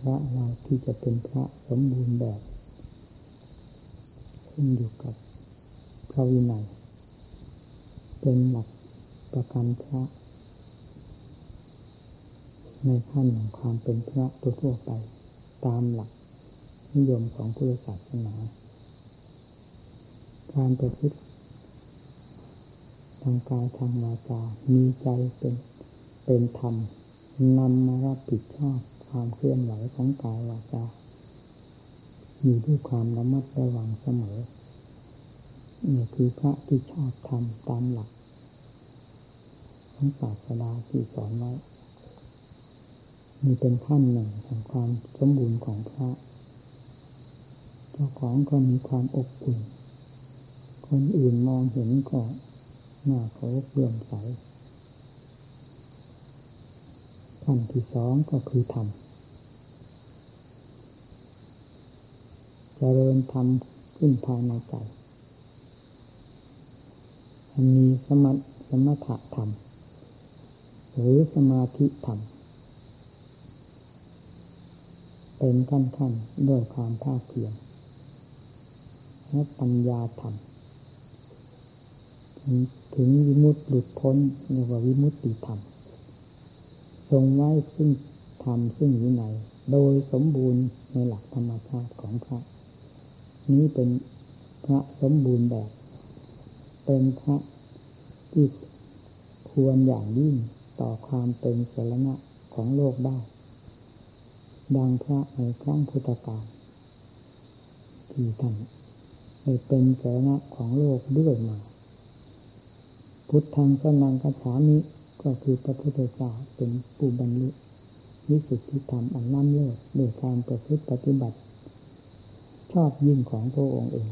พระเราที่จะเป็นพระสมบูรณ์แบบขึ้นอยู่กับพระวินัยเป็นหลักประกันพระ ในขั้นแห่งความเป็นพระทั่วไปตามหลักนิยมของพุทธศาสนา การประพฤติทางกายทางวาจา มีใจเป็นเป็นธรรมนำมารับผิดชอบ ความเคลื่อนไหวของกายวาจาอยู่ด้วยความระมัดระวังเสมอนี่คือพระที่ชอบทำตามหลักของศาสนาที่สอนไว้มีเป็นขั้นหนึ่งของความสมบูรณ์ของพระ เจ้าของก็มีความอบอุ่น คนอื่นมองเห็นก็หน้าเขาเลื่อมใสขั้นที่สองก็คือธรรม เจริญธรรมขึ้นภายในใจมีสมสมถะธรรม หรือสมาธิธรรม เป็นขั้นขั้นด้วยความภาคเพียรและปัญญาธรรม ถึงวิมุตติหลุดพ้นเรียกว่าวิมุตติธรรม ทรงไว้ซึ่งธรรมซึ่งวินัยโดยสมบูรณ์ในหลักธรรมชาติของพระ นี้เป็นพระสมบูรณ์แบบ เป็นพระที่ควรอย่างยิ่งต่อความเป็นสรณะของโลกได้ ดังพระในครั้งพุทธกาลที่ท่านได้เป็นสรณะของโลกด้วยมา พุทธังสนังกัจฉามิก็คือพระพุทธเจ้าเป็นผู้บรรลุวิสุทธิธรรมอันน้ำเลิศโดยการประพฤติปฏิบัติ ชอบยิ่งของพระองค์เอง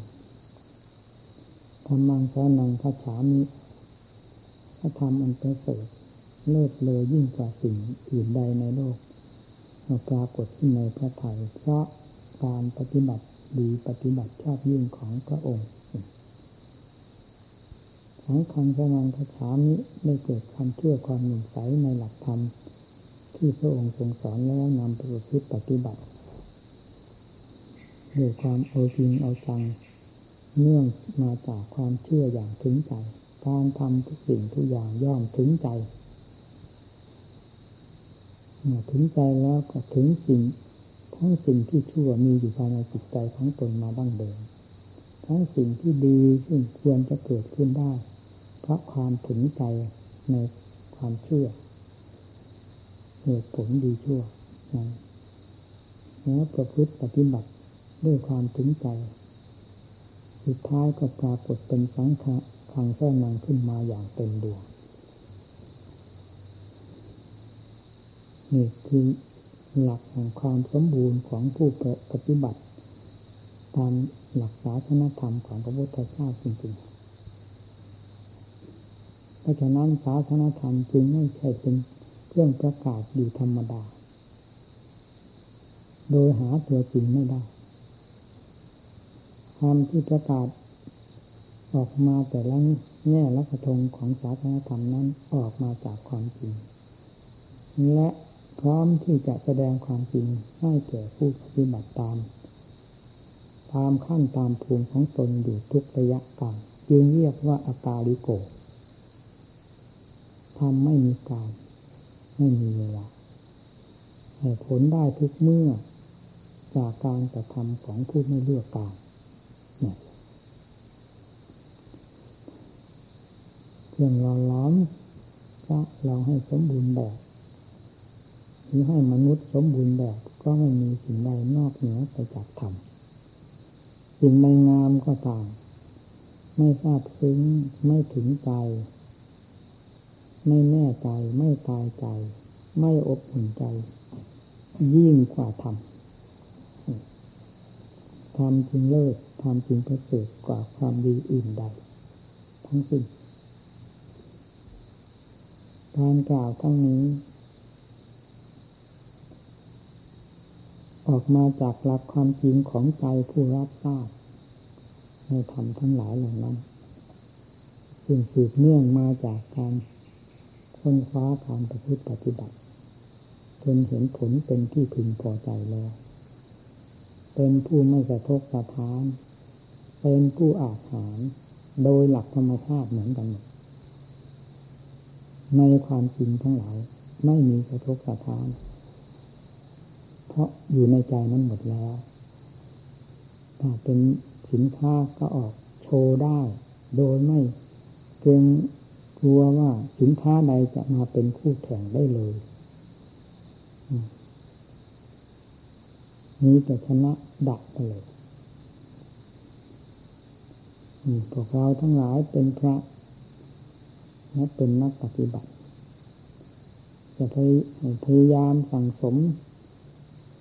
ธรรมังสนังคาฉามิพระธรรมอันประเสริฐเลิศเลยยิ่งกว่าสิ่งอื่นใดในโลกมาปรากฏขึ้นในพระไถ่เพราะการปฏิบัติดีปฏิบัติชอบยิ่งของพระองค์สังฆังสนังคาฉามิได้เกิดความเชื่อความหนุ่มใสในหลักธรรมที่พระองค์ทรงสอนแล้วนำไปประพฤติปฏิบัติ ด้วยความเอาจริงเอาจังเนื่องมาจากความเชื่ออย่างถึงใจ การทำทุกสิ่งทุกอย่างย่อมถึงใจเมื่อถึงใจแล้วก็ถึงสิ่งทั้งสิ่งที่ชั่วมีอยู่ภายในจิตใจของตนมาดั้งเดิมทั้งสิ่งที่ดีซึ่งควรจะเกิดขึ้นได้ เพราะความถึงใจในความเชื่อเหตุผลดีชั่วนั้นแล้วประพฤติปฏิบัติ ด้วยความถึงใจ สุดท้ายก็ปรากฏเป็นสังฆะขังแท้นังขึ้นมาอย่างเต็มดวงนี่คือหลักแห่งความสมบูรณ์ของผู้ปฏิบัติตามหลักศาสนธรรมของพระพุทธเจ้าจริงๆ เพราะฉะนั้นศาสนธรรมจึงไม่ใช่เป็นเครื่องประกาศอยู่ธรรมดา โดยหาตัวจริงไม่ได้ คำที่ประกาศ ออกมาแต่ละแง่ละกระทงของศาสนธรรมนั้นออกมาจากความจริง และพร้อมที่จะแสดงความจริงให้แก่ผู้ปฏิบัติตาม ตามขั้นตามภูมิของตนอยู่ทุกระยะกาลจึงเรียกว่าอากาลิโกทำไม่มีการไม่มีเวลาให้ผลได้ทุกเมื่อจากการกระทำของผู้ไม่เลือกการเนี่ย เครื่องรอล้อมพระเราให้สมบูรณ์แบบหรือให้มนุษย์สมบูรณ์แบบ ก็ไม่มีสิ่งใดนอกเหนือไปจากธรรมสิ่งใดงามก็ตาม ไม่ทราบซึ้งไม่ถึงใจ ไม่แน่ใจ ไม่ตายใจ ไม่อบอุ่นใจ ยิ่งกว่าธรรมธรรมจึงเลิศธรรมจึงประเสริฐกว่าความดีอื่นใด ทั้งสิ้น การกล่าวทั้งนี้ ออกมาจากหลักความจริงของใจผู้รับทราบในธรรมทั้งหลายเหล่านั้นซึ่งสืบเนื่องมาจากการค้นคว้าการประพฤติปฏิบัติจนเห็นผลเป็นที่พึงพอใจแล้ว เป็นผู้ไม่สะทกสะท้าน เป็นผู้อาหารโดยหลักธรรมชาติเหมือนกัน ในความจริงทั้งหลาย ไม่มีสะทกสะท้านเพราะอยู่ในใจนั้นหมดแล้วถ้าเป็นสินค้าก็ออกโชว์ได้ โดยไม่เกรงกลัวว่าสินค้าใดจะมาเป็นคู่แข่งได้เลยนี้แต่ชนะดับไปเลยพวกเราทั้งหลายเป็นพระ และเป็นนักปฏิบัติ จะพยายามสั่งสม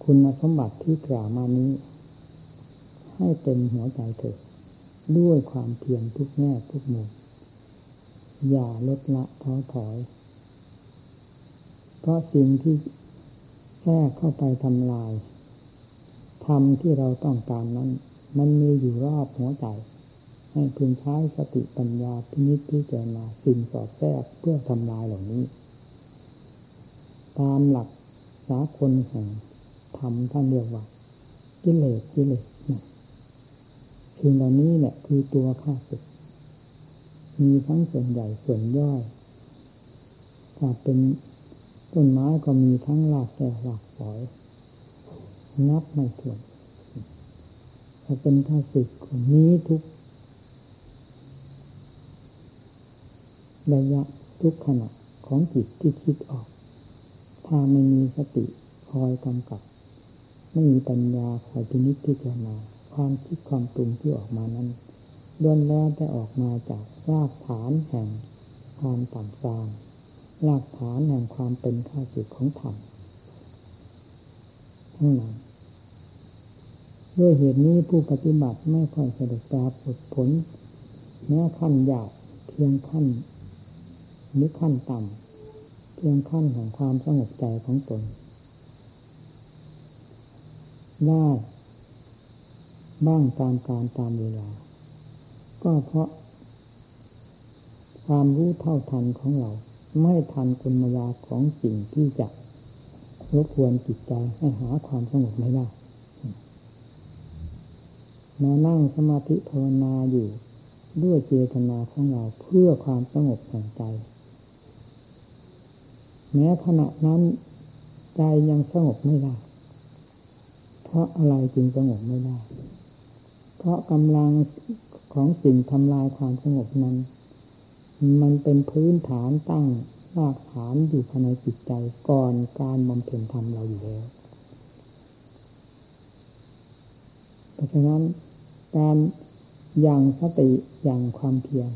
คุณสมบัติที่กล่าวมานี้ ให้เป็นหัวใจเถิดด้วยความเพียรทุกแง่ทุกมุมอย่าลดละท้อถอย เพราะสิ่งที่แทรกเข้าไปทำลายธรรมที่เราต้องการนั้น มันมีอยู่รอบหัวใจ ให้พึงใช้สติปัญญาพินิจพิจารณาสิ่งสอดแทรกเพื่อทำลายเหล่านี้ ตามหลักสากลแห่งธรรมท่านเรียกว่ากิเลสกิเลสนะสิ่งเหล่านี้แหละคือตัวข้าศึกมีทั้งส่วนใหญ่ส่วนย่อยถ้าเป็นต้นไม้ก็มีทั้งหลากแก่หลากฝอย นับไม่ถ้วนถ้าเป็นข้าศึกของนี้ทุก ระยะทุกขณะของจิตที่คิดออก ถ้าไม่มีสติคอยกำกับ ไม่มีปัญญาคอยพินิจพิจารณาความคิดความปรุงที่ออกมานั้นล้วนแล้วได้ออกมาจากรากฐานแห่งความต่ำทรามรากฐานแห่งความเป็นข้าศึกของธรรมทั้งนั้นด้วยเหตุนี้ผู้ปฏิบัติไม่ค่อยสะดุดตาผลผลแม้ขั้นยาบเพียงขั้น หรือขั้นต่ำเพียงขั้นของความสงบใจของตนได้บ้างตามการตามเวลา ก็เพราะ ความรู้เท่าทันของเรา ไม่ทันคุณมายาของสิ่งที่จะรบกวนจิตใจให้หาความสงบไม่ได้มานั่งสมาธิภาวนาอยู่ด้วยเจตนาของเราเพื่อความสงบแห่งใจ แม้ขณะนั้นใจยังสงบไม่ได้ เพราะอะไรจึงสงบไม่ได้ เพราะกำลังของสิ่งทำลายความสงบนั้น มันเป็นพื้นฐานตั้งรากฐานอยู่ภายในจิตใจก่อนการบำเพ็ญธรรมเราอยู่แล้ว เพราะฉะนั้นการอย่างสติอย่างความเพียร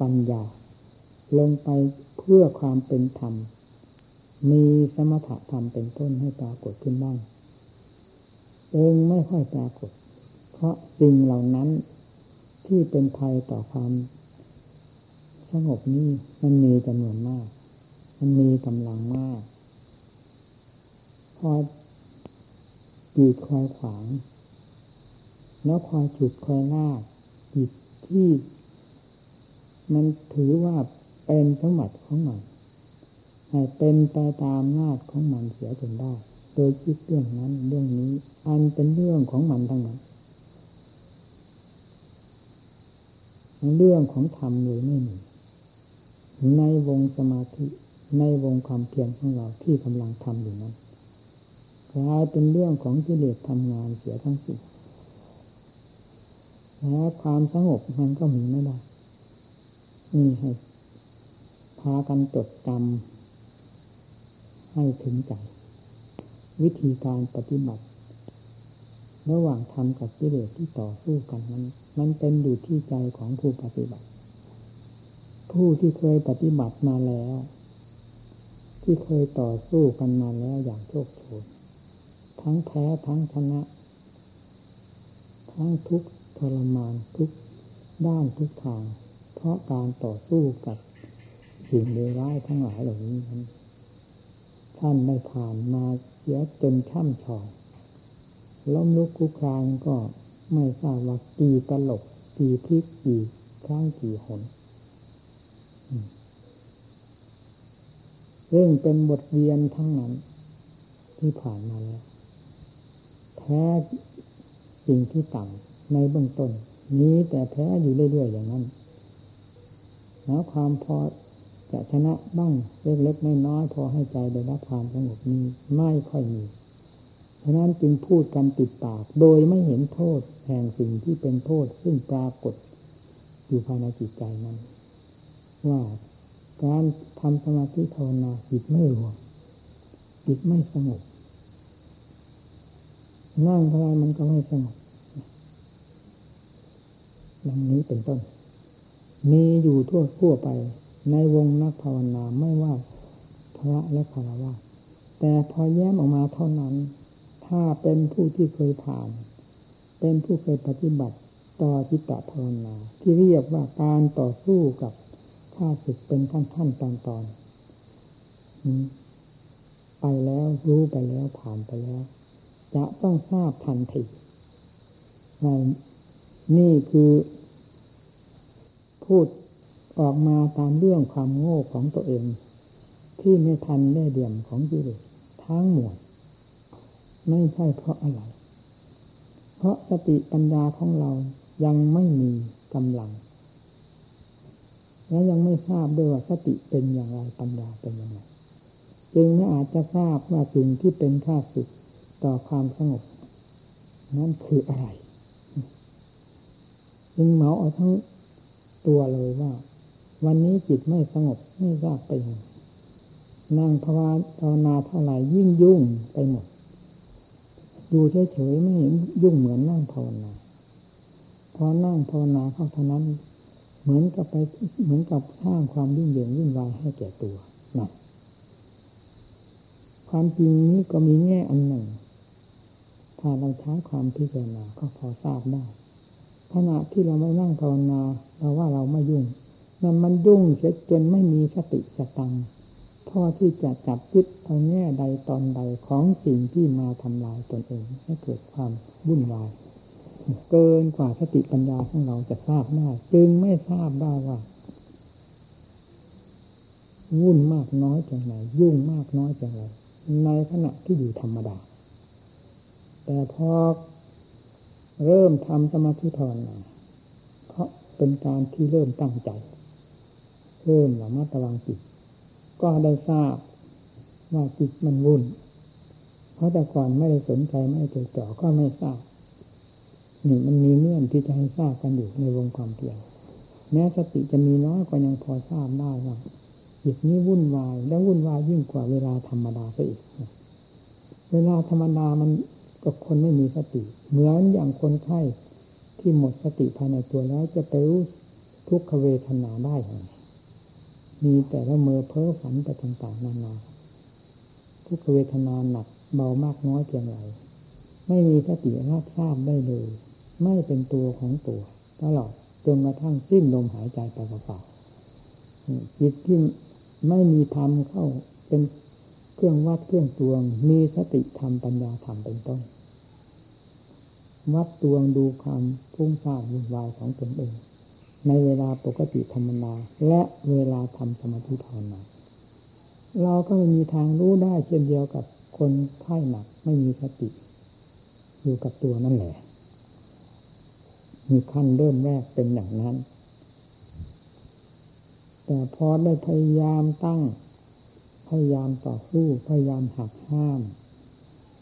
ปัญญา ลงไปเพื่อความเป็นธรรม มีสมถะธรรมเป็นต้นให้ปรากฏขึ้นบ้างเองไม่ค่อยปรากฏ เพราะสิ่งเหล่านั้นที่เป็นภัยต่อความสงบนี้มันมีจำนวนมาก มันมีกำลังมาก พอจีดคอยขวาง แล้วคอยฉุดคอยลากจิตที่ มันถือว่า เป็นสมบัติของมันให้เป็นไปตามนาจของมันเสียจนได้ โดยคิดเรื่องนั้นเรื่องนี้ อันเป็นเรื่องของมันทั้งนั้นเรื่องของธรรมเลยไม่มีในวงสมาธิ ในวงความเพียรของเราที่กำลังทำอยู่นั้นกลายเป็นเรื่องของกิเลสทำงานเสียทั้งสิ้นแล้วความสงบมันก็มีไม่ได้นี่ให้ พากันจดจำให้ถึงใจ วิธีการปฏิบัติ ระหว่างธรรมกับกิเลสที่ต่อสู้กันนั้น มันเป็นอยู่ที่ใจของผู้ปฏิบัติ ผู้ที่เคยปฏิบัติมาแล้ว ที่เคยต่อสู้กันมาแล้วอย่างโชคโชนทั้งแพ้ทั้งชนะ ทั้งทุกทรมานทุกด้านทุกทาง เพราะการต่อสู้กับ สิ่งเลวร้ายทั้งหลายเหล่านี้นั้นท่านได้ผ่านมาเสียจนช่ำชองล้มลุกคุกครานก็ไม่ทราบว่ากี่ตลกกี่พลิกกี่ครั้งกี่หนซึ่งเป็นบทเรียนทั้งนั้น ที่ผ่านมาแล้วแท้สิ่งที่ต่ำในเบื้องต้น นี้แต่แพ้อยู่เรื่อยๆอย่างนั้น แล้วความพอ จะชนะบ้างเล็กๆน้อยๆพอให้ใจได้รับความสงบนี้ไม่ค่อยมีฉะนั้นจึงพูดกันติดปาก โดยไม่เห็นโทษแห่งสิ่งที่เป็นโทษซึ่งปรากฏอยู่ภายในจิตใจนั้น ว่าการทำสมาธิภาวนาจิตไม่รวมจิตไม่สงบนั่งเท่าไรมันก็ไม่สงบดังนี้เป็นต้น มีอยู่ทั่วทั่วไป ในวงนักภาวนาไม่ว่าพระและคารวะแต่พอแย้มออกมาเท่านั้น ถ้าเป็นผู้ที่เคยผ่าน เป็นผู้เคยปฏิบัติต่อจิตตภาวนา ที่เรียกว่าการต่อสู้กับข้าศึกเป็นขั้นขั้นตอนตอนไปแล้วรู้ไปแล้วผ่านไปแล้ว จะต้องทราบทันทีนี่คือพูด ออกมาตามเรื่องความโง่ของตัวเอง ที่ไม่ทันได้เดี่ยมของจิตทั้งหมดไม่ใช่เพราะอะไร เพราะสติปัญญาของเรายังไม่มีกำลัง และยังไม่ทราบด้วยว่าสติเป็นอย่างไรปัญญาเป็นอย่างไรจึงไม่อาจจะทราบว่าสิ่งที่เป็นค่าสุดต่อความสงบ นั้นคืออะไร จึงเหมาเอาทั้งตัวเลยว่า วันนี้จิตไม่สงบไม่ทราบไปนั่งภาวนาเท่าไหร่ยิ่งยุ่งไปหมด ดูเฉยๆไม่เห็นยุ่งเหมือนนั่งภาวนา พอนั่งภาวนาเข้าเท่านั้น เหมือนกับไปเหมือนกับสร้างความยุ่งเหยิงยุ่งวายให้แก่ตัวนะความจริงนี้ก็มีแง่อันหนึ่ง ถ้าเราใช้ความพิจารณาก็พอทราบได้ขณะที่เราไม่นั่งภาวนาเราว่าเราไม่ยุ่ง นั่นมันยุ่งเสียจนไม่มีสติสตังพอที่จะจับยึดเอาแง่ใดตอนใดของสิ่งที่มาทำลายตนเองให้เกิดความวุ่นวาย เกินกว่าสติปัญญาของเราจะทราบได้จึงไม่ทราบได้ว่าวุ่นมากน้อยจังไรยุ่งมากน้อยจังไรในขณะที่อยู่ธรรมดา แต่พอเริ่มทำสมาธิภาวนาเพราะเป็นการที่เริ่มตั้งใจ เริ่มระมัดระวังจิต ก็ได้ทราบว่าจิตมันวุ่น เพราะแต่ก่อนไม่ได้สนใจไม่ได้จจ่อก็ไม่ทราบนี่มันมีเงื่อนที่จะให้ทราบกันอยู่ในวงความเพียรแม้สติจะมีน้อยก็ยังพอทราบได้ว่าจิตนี้วุ่นวายแล้ววุ่นวายยิ่งกว่าเวลาธรรมดาไปอีกเวลาธรรมดามันกับคนไม่มีสติ เหมือนอย่างคนไข้ที่หมดสติภายในตัวแล้วจะไปรู้ทุกขเวทนาได้ไง มีแต่ละเมอเพ้อฝันไปต่างๆนานาทุกเวทนาหนักเบามากน้อยเพียงไรไม่มีสติรับทราบได้เลย ไม่เป็นตัวของตัวตลอดจนกระทั่งสิ้นลมหายใจไปเปล่าจิตที่ไม่มีธรรมเข้าเป็นเครื่องวัดเครื่องตวง มีสติธรรมปัญญาธรรมเป็นต้น วัดตวงดูความพุ่งสร้างวุ่นวายของตนเอง ในเวลาปกติธรรมนาและเวลาทำสมาธิภาวนาเราก็ไม่มีทางรู้ได้เช่นเดียวกับคนไข้หนักไม่มีสติอยู่กับตัวนั่นแหละ มีขั้นเริ่มแรกเป็นอย่างนั้น แต่พอได้พยายามตั้ง พยายามต่อสู้ พยายามหักห้าม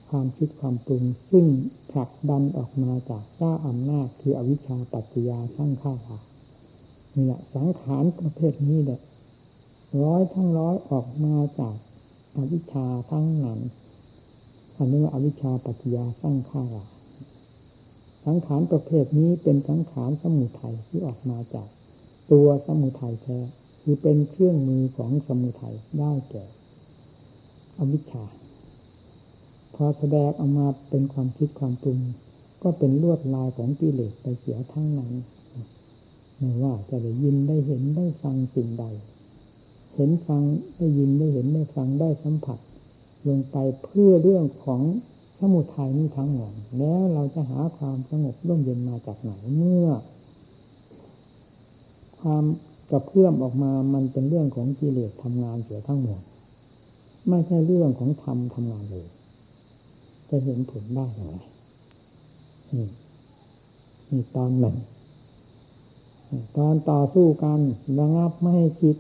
ความคิดความปรุง ซึ่งผลักดันออกมาจากเจ้าอำนาจคืออวิชชาปัจจยาสร้างข้า นี่แหละสังขารประเภทนี้แหละร้อยทั้งร้อยออกมาจากอวิชชาทั้งนั้นอันนี้ว่าอวิชชาปัจจยาสร้างข้าสังขารประเภทนี้เป็นสังขารสมุทัยที่ออกมาจาก ตัวสมุทัยแท้คือเป็นเครื่องมือของสมุทัยได้แก่ อวิชชา พอแสดงออกมาเป็นความคิดความปรุง ก็เป็นลวดลายของกิเลสไปเสียทั้งนั้น ไม่ว่าจะได้ยินได้เห็นได้ฟังสิ่งใด เห็นฟังได้ยินได้เห็นได้ฟังได้สัมผัส ลงไปเพื่อเรื่องของสมุทัยนี้ทั้งหมดแล้วเราจะหาความสงบร่มเย็นมาจากไหนเมื่อ ความกระเพื่อมออกมามันเป็นเรื่องของกิเลสทำงานเสียทั้งหมด ไม่ใช่เรื่องของธรรมทำงานเลยจะเห็นผลได้อย่างไรนี่นี่ตอนหนึ่ง ตอนต่อสู้กันระงับไม่ให้คิด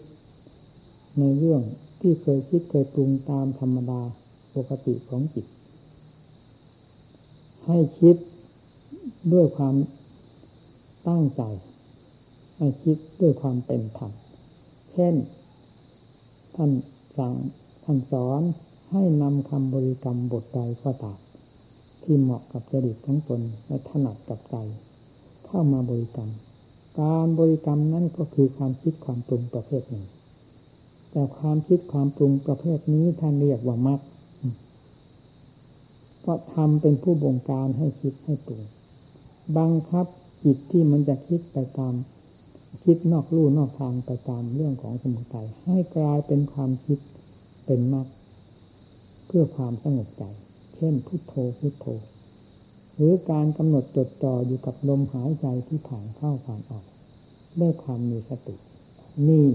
ในเรื่องที่เคยคิดเคยปรุงตามธรรมดาปกติของจิต ให้คิดด้วยความตั้งใจ ให้คิดด้วยความเป็นธรรมเช่น ท่านสั่งท่านสอนให้นำคำบริกรรมบทใดก็ตามที่เหมาะกับจริตของตนและถนัดกับใจ เข้ามาบริกรรม การบริกรรมนั้นก็คือความคิดความปรุงประเภทหนึ่ง แต่ความคิดความปรุงประเภทนี้ท่านเรียกว่ามัดก็ทำเป็นผู้บงการให้คิดให้ปรุงบังคับจิตที่มันจะคิดไปตาม คิดนอกลู่นอกทางไปตามเรื่องของสมุทัยให้กลายเป็นความคิดเป็นมรรคเพื่อความสงบใจ เช่นพุโทโธพุโทโธ รือการกำหนดจดจ่ออยู่กับลมหายใจที่ผ่านเข้าผ่านออกด้วยความมีสติ นี่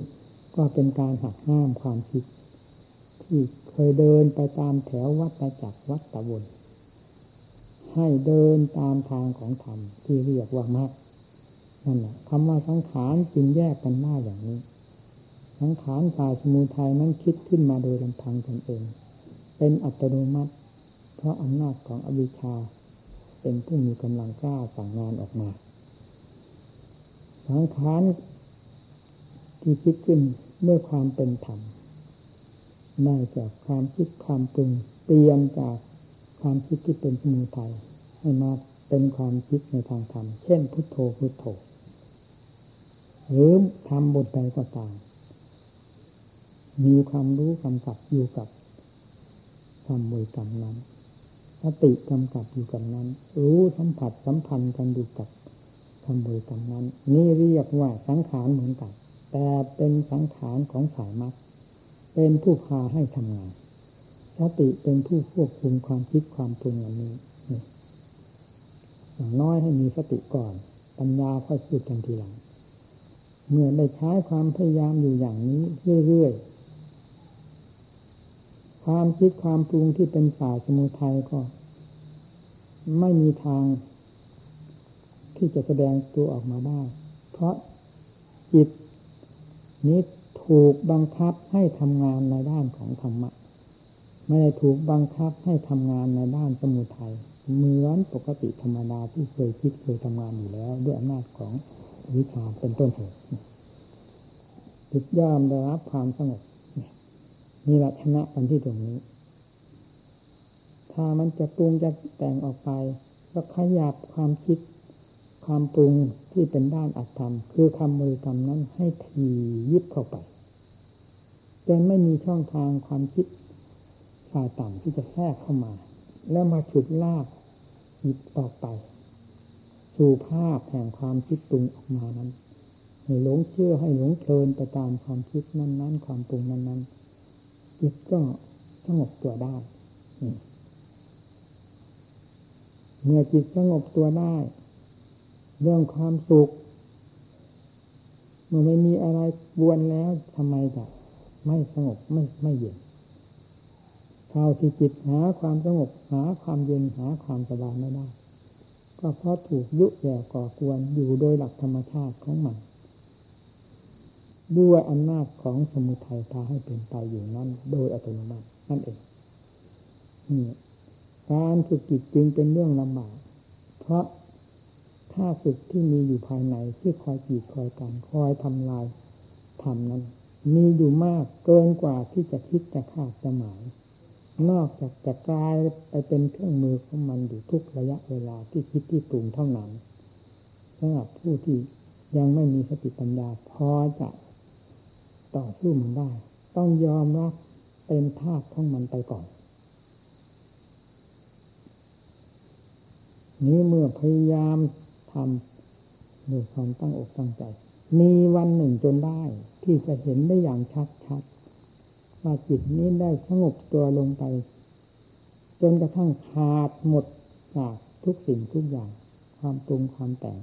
ก็เป็นการหักห้ามความคิด ที่เคยเดินไปตามแถววัดจักรวัดตะวนให้เดินตามทางของธรรมที่เรียกว่ามรรคนั่นแหละคำว่าสังขารจึงแยกกันหน้อย่างนี้ สังขารฝ่ายสมุทัยนั้นคิดขึ้นมาโดยลำพังตนเอง เป็นอัตโนมัติ เพราะอำนาจของอวิชชา เป็นผู้มีกำลังกล้าสั่งงานออกมาสังขารที่คิดขึ้นด้วยความเป็นธรรมได้จากความคิดความปรุงเปลี่ยนจากความคิดที่เป็นสมุทัยให้มาเป็นความคิดในทางธรรม เช่น พุทโธพุทโธ หรือทำบทใดก็ตาม มีความรู้กำกับอยู่กับความบริกรรมนั้น สติกำกับอยู่กับนั้น รู้สัมผัสสัมพันธ์กันอยู่กับคำบริกรรมนั้น นี่เรียกว่าสังขารเหมือนกัน แต่เป็นสังขารของสายมัดเป็นผู้พาให้ทำงาน สติเป็นผู้ควบคุมความคิดความปรุงอันนี้อย่างน้อยให้มีสติก่อน ปัญญาค่อยพูดกันทีหลัง เมื่อได้ใช้ความพยายามอยู่อย่างนี้เรื่อยๆ ความคิดความปรุงที่เป็นฝ่ายสมุทัยก็ ไม่มีทาง ที่จะแสดงตัวออกมาได้ เพราะจิตนี้ถูกบังคับให้ทำงานในด้านของธรรมะ ไม่ได้ถูกบังคับให้ทำงานในด้านสมุทัยเหมือนปกติธรรมดาที่เคยคิดเคยทำงานอยู่แล้ว ด้วยอำนาจของวิชาเป็นต้นเหตุจิตย่อมได้รับความสงบ นี่แหละชนะกันที่ตรงนี้ ถ้ามันจะปรุงจะแต่งออกไปก็ขยับความคิดความปรุงที่เป็นด้านอัตธรรม คือคำบริกรรมนั้นให้ทียิบเข้าไปจนไม่มีช่องทางความคิดฝ่ายต่ำที่จะแทรกเข้ามา แล้วมาฉุดลากหิบออกไปสู่ภาพแห่งความคิดปรุงออกมานั้นให้หลงเชื่อให้หลงเพลินไปตามความคิดนั้น ๆ ความปรุงนั้น ๆ จิตก็สงบตัวได้เมื่อจิตสงบตัวได้ เรื่องความสุขเมื่อไม่มีอะไรบวนแล้วทำไมจะไม่สงบไม่ไม่เย็นชาที่จิตหาความสงบหาความเย็นหาความสบายไม่ได้ ก็เพราะถูกยุแย่ก่อกวนอยู่โดยหลักธรรมชาติของมัน ด้วยอำนาจของสมุทัยพาให้เป็นไปอยู่นั้นโดยอัตโนมัตินั่นเองนี่การฝึกจิตจึงเป็นเรื่องลำบากเพราะถ้าฝึกที่มีอยู่ภายในที่คอยจีดคอยกันคอยทำลายทำนั้น มีอยู่มากเกินกว่าที่จะคิดจะคาดจะหมาย นอกจากจะกลายไปเป็นเครื่องมือของมันอยู่ทุกระยะเวลาที่คิดที่ปรุงเท่านั้นสำหรับผู้ที่ยังไม่มีสติปัญญาพอจะ ต่อสู้มันได้ ต้องยอมรับเป็นธาตุของมันไปก่อน นี้เมื่อพยายามทำด้วยความตั้งอกตั้งใจ มีวันหนึ่งจนได้ ที่จะเห็นได้อย่างชัดชัดว่าจิตนี้ได้สงบตัวลงไป จนกระทั่งขาดหมดจากทุกสิ่งทุกอย่าง ความปรุงความแต่ง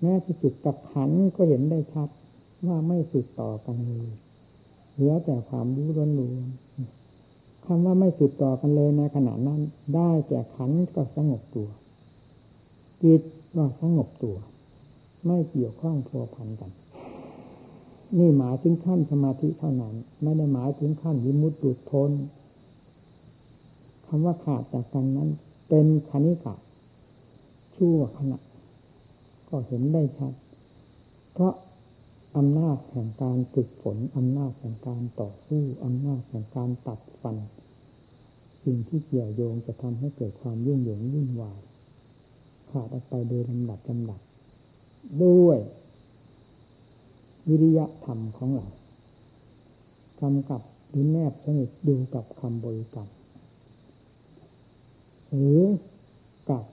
แม้ที่จุดกับขันก็เห็นได้ชัด ว่าไม่สุดต่อกันเลยเหลือแต่ความรู้ล้วนๆคำว่าไม่สืบต่อกันเลยในขณะนั้น ได้แก่ขันก็สงบตัวจิตก็สงบตัว ไม่เกี่ยวข้องพัวพันกันนี่หมายถึงขั้นสมาธิเท่านั้น ไม่ได้หมายถึงขั้นวิมุตติพ้นคำว่าขาดจากกันนั้น เป็นคณิกะชั่วขณะ ก็เห็นได้ชัด เพราะ อำนาจแห่งการฝึกฝนอำนาจแห่งการต่อสู้อำนาจแห่งการตัดฟัน สิ่งที่เกี่ยวโยงจะทำให้เกิดความยุ่งเหยิงวุ่นวายขาดออกไปโดยลำดับลำดับด้วยวิริยะธรรมของเรากำกับหรือแนบสนิทดูกับคำบริกรรมหรือกับ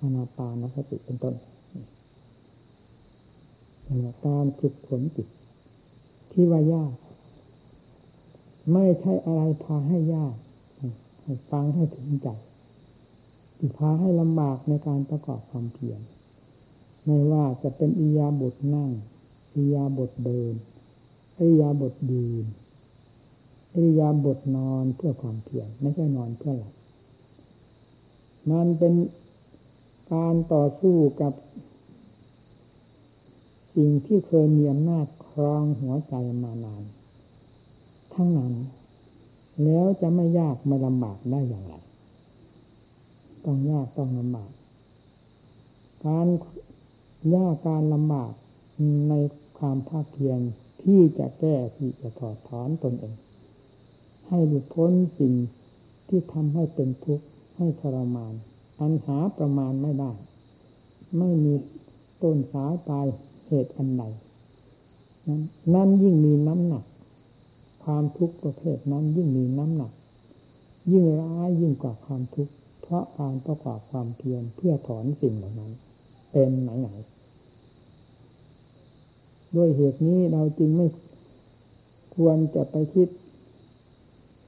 อนาปานสติเป็นต้น การฝึกฝนจิตที่ว่ายาก ไม่ใช่อะไรพาให้ยากให้ฟังให้ถึงใจที่พาให้ลำบากในการประกอบความเพียรไม่ว่าจะเป็นอิยาบทนั่งอิยาบทเดินอิยาบทดีนอิยาบทนอนเพื่อความเพียรไม่ใช่นอนเพื่อหลับมันเป็นการต่อสู้กับ สิ่งที่เคยมีอำนาจครองหัวใจมานาน ทั้งนั้น แล้วจะไม่ยากไม่ลำบากได้อย่างไร ต้องยากต้องลำบาก การยากการลำบากในความภาคเพียรที่จะแก้ที่จะถอดถอนตนเอง ให้หลุดพ้นสิ่งที่ทำให้เป็นทุกข์ให้ทรมาน อันหาประมาณไม่ได้ ไม่มีต้นสายปลาย เหตุอันใดนั้นนั่นยิ่งมีน้ำหนัก ความทุกข์ประเภทนั้นยิ่งมีน้ำหนัก ยิ่งร้ายยิ่งกว่าความทุกข์เพราะการประกอบความเพียรเพื่อถอนสิ่งเหล่านั้น เป็นไหนไหนด้วยเหตุนี้เราจึงไม่ควรจะไปคิด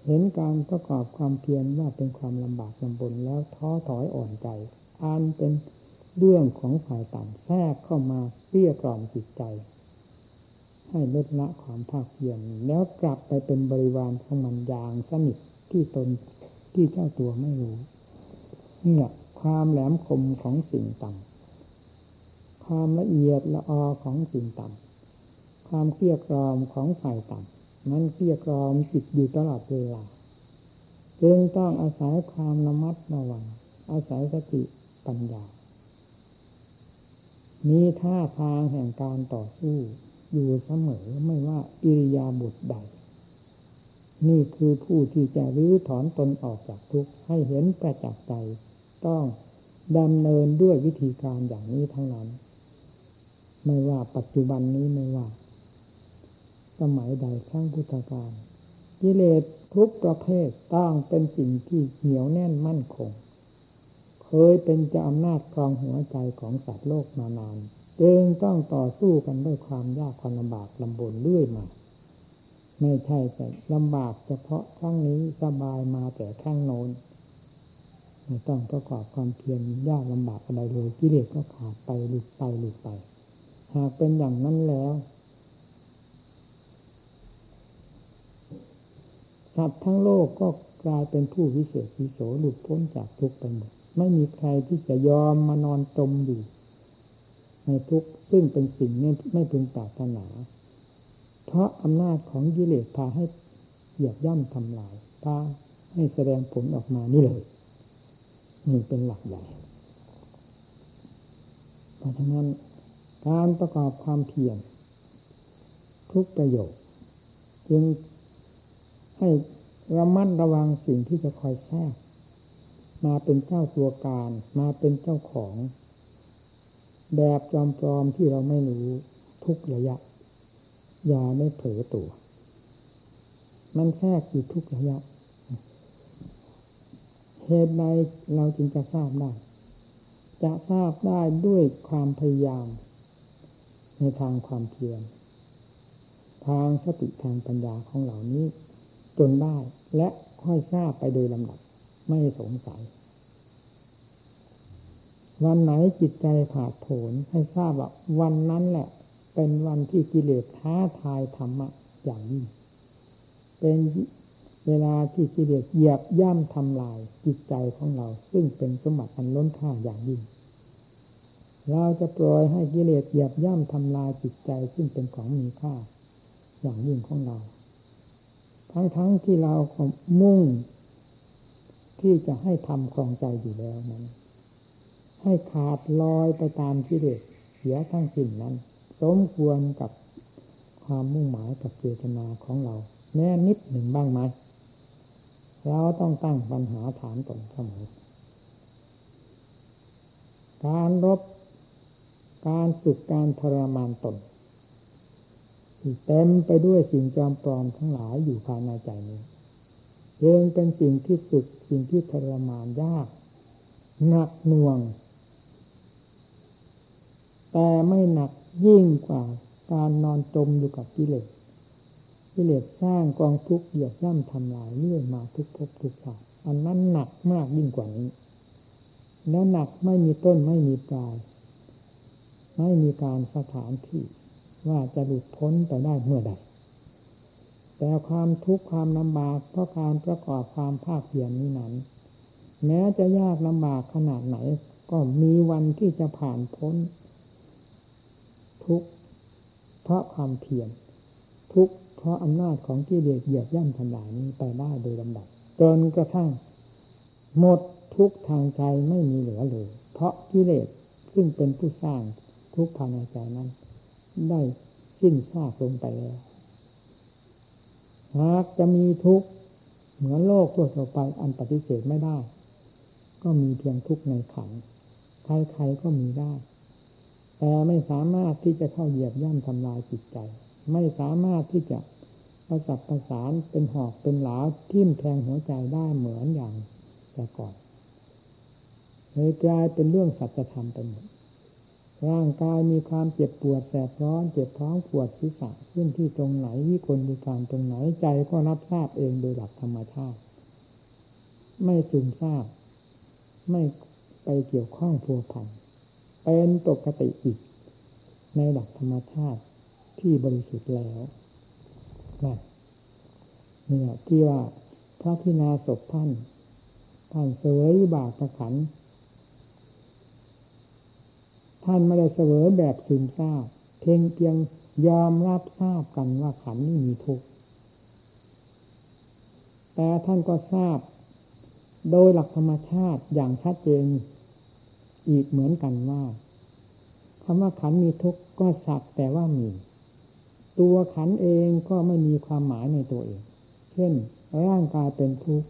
เห็นการประกอบความเพียรว่าเป็นความลำบากลำบนแล้วท้อถอยอ่อนใจ อันเป็น เรื่องของฝ่ายต่างแทรกเข้ามาเปี้ยกล่อมจิตใจ ให้ลดละความภาคเพียรแล้วกลับไปเป็นบริวารของมันอย่างสนิทที่ตนที่เจ้าตัวไม่รู้เนี่ยความแหลมคมของสิ่งต่ำความละเอียดละออของสิ่งต่ำความเกี้ยกรอมของฝ่ายต่ำนั้นเกี้ยกรอมจิตอยู่ตลอดเวลาจึงต้องอาศัยความระมัดระวัง อาศัยสติปัญญา มีท่าทางแห่งการต่อสู้อยู่เสมอไม่ว่าอิริยาบถใด นี่คือผู้ที่จะรื้อถอนตนออกจากทุกข์ให้เห็นประจักษ์ใจ ต้องดำเนินด้วยวิธีการอย่างนี้ทั้งนั้น ไม่ว่าปัจจุบันนี้ไม่ว่า สมัยใดครั้งพุทธกาลกิเลสทุกประเภทต้องเป็นสิ่งที่เหนียวแน่นมั่นคง เคยเป็นจะอำนาจครองหัวใจของสัตว์โลกมานานจึงต้องต่อสู้กันด้วยความยากความลำบากลำบนเรื่อยมา ไม่ใช่แต่ลำบากเฉพาะครั้งนี้สบายมาแต่ครั้งโน้นไม่ต้องประกอบความเพียรยากลำบากอะไรเลยกิเลสก็ขาดไปหลุดไปหลุดไป หากเป็นอย่างนั้นแล้วสัตว์ทั้งโลกก็กลายเป็นผู้วิเศษวิโสหลุดพ้นจากทุกข์ไปหมด ไม่มีใครที่จะยอมมานอนจมอยู่ในทุกข์ซึ่งเป็นสิ่งนี้ไม่พึงปรารถนา เพราะอำนาจของยิเลสพาให้เหยียบย่ำทำลายพาให้แสดงผลออกมานี่เลยนี่เป็นหลักใหญ่เพราะฉะนั้นการประกอบความเพียรทุกประโยชน์จึงให้ระมัดระวังสิ่งที่จะคอยแทรก มาเป็นเจ้าตัวการมาเป็นเจ้าของ แบบจอมปลอมที่เราไม่รู้ทุกระยะ อย่าไม่เผลอตัว มันแทรกอยู่ทุกระยะเหตุใดเราจึงจะทราบได้จะทราบได้ด้วยความพยายาม ในทางความเพียรทางสติทางปัญญาของเหล่านี้ จนได้ และค่อยทราบไปโดยลำดับ ไม่สงสัย วันไหนจิตใจผาดโผนให้ทราบว่าวันนั้นแหละ เป็นวันที่กิเลสท้าทายธรรมะอย่างยิ่งเป็นเวลาที่กิเลสเหยียบย่ำทำลายจิตใจของเรา ซึ่งเป็นสมบัติอันล้นค่าอย่างยิ่ง เราจะปล่อยให้กิเลสเหยียบย่ำทำลายจิตใจซึ่งเป็นของมีค่าอย่างยิ่งของเรา ทั้งๆทที่เรามุ่ง ที่จะให้ทำครองใจอยู่แล้วนั้น ให้ขาดลอยไปตามกิเลสเสียทั้งสิ้นนั้น สมควรกับความมุ่งหมายกับเจตนาของเราแม้นิดหนึ่งบ้างไหมเราต้องตั้งปัญหาถามตนเสมอการรบการฝึกการทรมานตนที่เต็มไปด้วยสิ่งจอมปลอมทั้งหลายอยู่ภายในใจนี้ ยังเป็นสิ่งที่ฝึกสิ่งที่ทรมานยากหนักหน่วง แต่ไม่หนักยิ่งกว่าการนอนจมอยู่กับกิเลสกิเลสสร้างกองทุกข์เหยียบย่ำทำลายเรื่อยมาทุกภพทุกชาติอันนั้นหนักมากยิ่งกว่านี้ และหนักไม่มีต้นไม่มีปลาย ไม่มีการสถานที่ว่าจะหลุดพ้นไปได้เมื่อใด แต่ความทุกข์ความลำบากเพราะการประกอบความภาคเพียรนี้นั้น แม้จะยากลำบากขนาดไหน ก็มีวันที่จะผ่านพ้น ทุกเพราะความเพียรทุกเพราะอำนาจของกิเลสเหยียบย่ำทำลายนี้ไปได้โดยลำดับจนกระทั่ง หมดทุกทางใจไม่มีเหลือเลย เพราะกิเลสซึ่งเป็นผู้สร้างทุกภายในใจนั้น ได้สิ้นซากลงไปแล้ว หากจะมีทุกข์เหมือนโลกทั่วไปอันปฏิเสธไม่ได้ ก็มีเพียงทุกข์ในขันใครๆก็มีได้ แต่ไม่สามารถที่จะเข้าเหยียบย่ำทำลายจิตใจ ไม่สามารถที่จะประสับประสานเป็นหอกเป็นหลาทิ่มแทงหัวใจได้เหมือนอย่างแต่ก่อนเลยกลายเป็นเรื่องสัจธรรมไปหมด ร่างกายมีความเจ็บปวดแสบร้อน เจ็บท้องปวดศีรษะขึ้นที่ตรงไหนวิกลวิการตรงไหนใจก็รับทราบเองโดยหลักธรรมชาติ ไม่ซึมทราบ ไม่ไปเกี่ยวข้องพัวพันเป็นปกติอีก ในหลักธรรมชาติที่บริสุทธิ์แล้วนะเนี่ยที่ว่าพระพินาศพท่านท่านเสวยบาปประขัน ท่านไม่ได้เสวยแบบซึมซาบเพียงเพียงยอมรับทราบกันว่าขันนี้มีทุกข์แต่ท่านก็ทราบ โดยหลักธรรมชาติอย่างชัดเจนอีกเหมือนกันว่าคำว่าขันมีทุกข์ก็สักแต่ว่ามี ตัวขันเองก็ไม่มีความหมายในตัวเอง เช่น ร่างกายเป็นทุกข์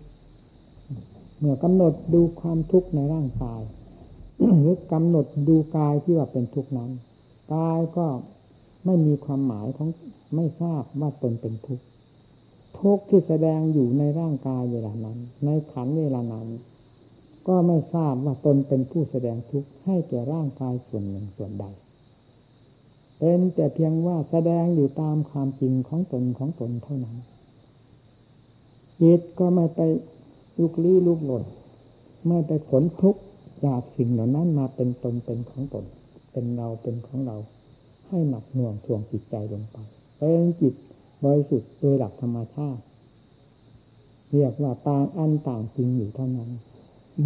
เมื่อกำหนดดูความทุกข์ในร่างกาย หรือกำหนดดูกายที่ว่าเป็นทุกข์นั้นกายก็ไม่มีความหมายของไม่ทราบว่าตนเป็นทุกข์ทุกข์ที่แสดงอยู่ในร่างกายเวลานั้น ในขันเวลานั้น ก็ไม่ทราบว่าตนเป็นผู้แสดงทุกข์ให้แก่ร่างกายส่วนหนึ่งส่วนใดเป็นแต่เพียงว่าแสดงอยู่ตามความจริงของตนของตนเท่านั้นจิตก็ไม่ไปลุกลี้ลุกหล่นไม่ไปขนทุกข์ จากสิ่งเหล่านั้นมาเป็นตนเป็นของตน เป็นเราเป็นของเรา ให้หนักหน่วงทวงจิตใจลงไปเป็นจิตบริสุทธิ์โดยหลักธรรมชาติ เรียกว่าต่างอันต่างจริงอยู่เท่านั้น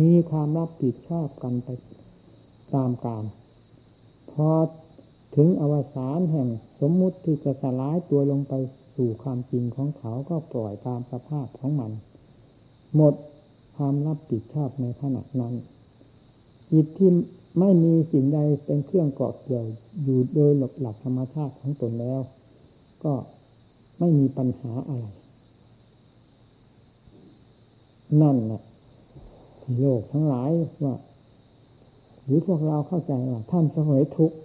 มีความรับผิดชอบกันไปตามการพอถึงอวสานแห่งสมมุติที่จะสลายตัวลงไปสู่ความจริงของเขาก็ปล่อยตามสภาพของมัน หมดความรับผิดชอบในขณะนั้น จิตที่ไม่มีสิ่งใดเป็นเครื่องเกาะเกี่ยวอยู่โดยหลักหลักธรรมชาติของตนแล้ว ก็ไม่มีปัญหาอะไร นั่นแหละที่โลกทั้งหลายว่าหรือพวกเราเข้าใจว่า ท่านเสวยทุกข์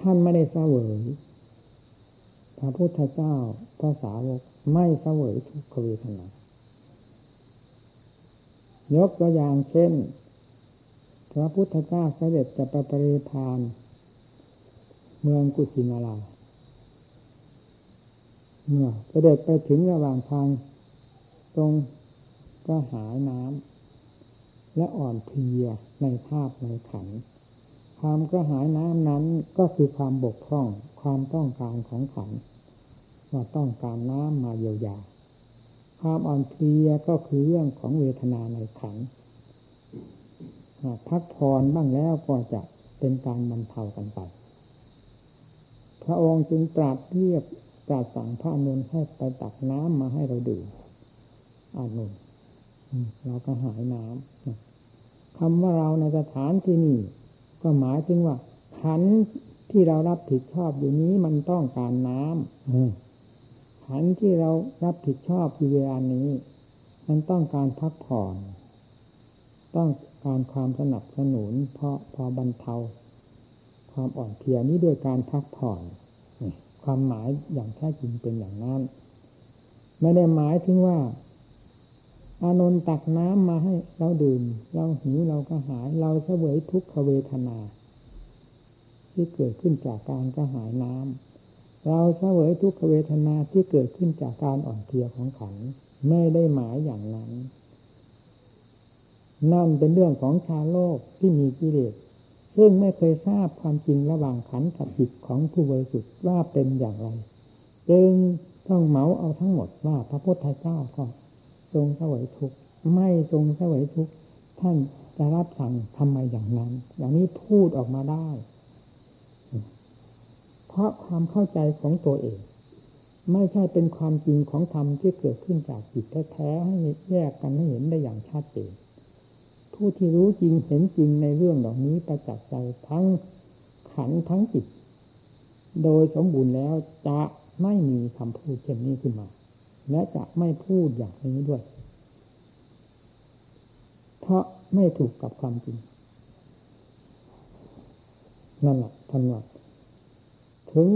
ท่านไม่ได้เสวยพระพุทธเจ้าพระสาวกไม่เสวยทุกขเวทนา ยกตัวอย่างเช่น พระพุทธเจ้าเสด็จจะไปปริพาน เมืองกุสินาราเมื่อเสด็จไปถึงระหว่างทางตรงก็หายน้ำและอ่อนเพลียในภาพในขัน ความกระหายน้ำนั้นก็คือความบกพร่องความต้องการของขันว่าต้องการน้ำมาเยียวยา ความอ่อนเพลียก็คือเรื่องของเวทนาในขันพักผ่อนบ้างแล้วก็จะเป็นการบรรเทากันไป พระองค์จึงตรัสเรียกตรัสสั่งพระนุนให้ไปตักน้ำมาให้เราดื่มอานุนเราก็หายน้ำคำว่าเราในสถานที่นี่ก็หมายถึงว่าขันที่เรารับผิดชอบอยู่นี้มันต้องการน้ำ ขันที่เรารับผิดชอบอยู่เวลานี้ มันต้องการพักผ่อน ต้องการความสนับสนุน เพราะพอบรรเทา ความอ่อนเพลียนี้ด้วยการพักผ่อนความหมายอย่างแท้จริงเป็นอย่างนั้น ไม่ได้หมายถึงว่า อานนท์ตักน้ำมาให้เราดื่ม เราหิวเราก็หาย เราเสวยทุกขเวทนา ที่เกิดขึ้นจากการกระหายน้ำ เราเสวยทุกขเวทนาที่เกิดขึ้นจากการอ่อนเพลียของขันไม่ได้หมายอย่างนั้น นั่นเป็นเรื่องของชาโลกที่มีกิเลสซึ่งไม่เคยทราบความจริงระหว่างขันกับจิตของผู้บริสุทธิ์ว่าเป็นอย่างไร จึงต้องเหมาเอาทั้งหมดว่าพระพุทธเจ้าก็ทรงเสวยทุกข์ไม่ทรงเสวยทุกข์ท่านจะรับสั่งทำไมอย่างนั้น อย่างนี้พูดออกมาได้ เพราะความเข้าใจของตัวเอง ไม่ใช่เป็นความจริงของธรรมที่เกิดขึ้นจากจิตแท้ๆให้แยกกันให้เห็นได้อย่างชัดเจนผู้ที่รู้จริงเห็นจริงในเรื่องเหล่านี้ประจักษ์ใจทั้งขันทั้งจิต โดยสมบูรณ์แล้วจะไม่มีคำพูดเช่นนี้ขึ้นมา และจะไม่พูดอย่างนี้ด้วย เพราะไม่ถูกกับความจริงนั่นแหละท่านว่า ถึง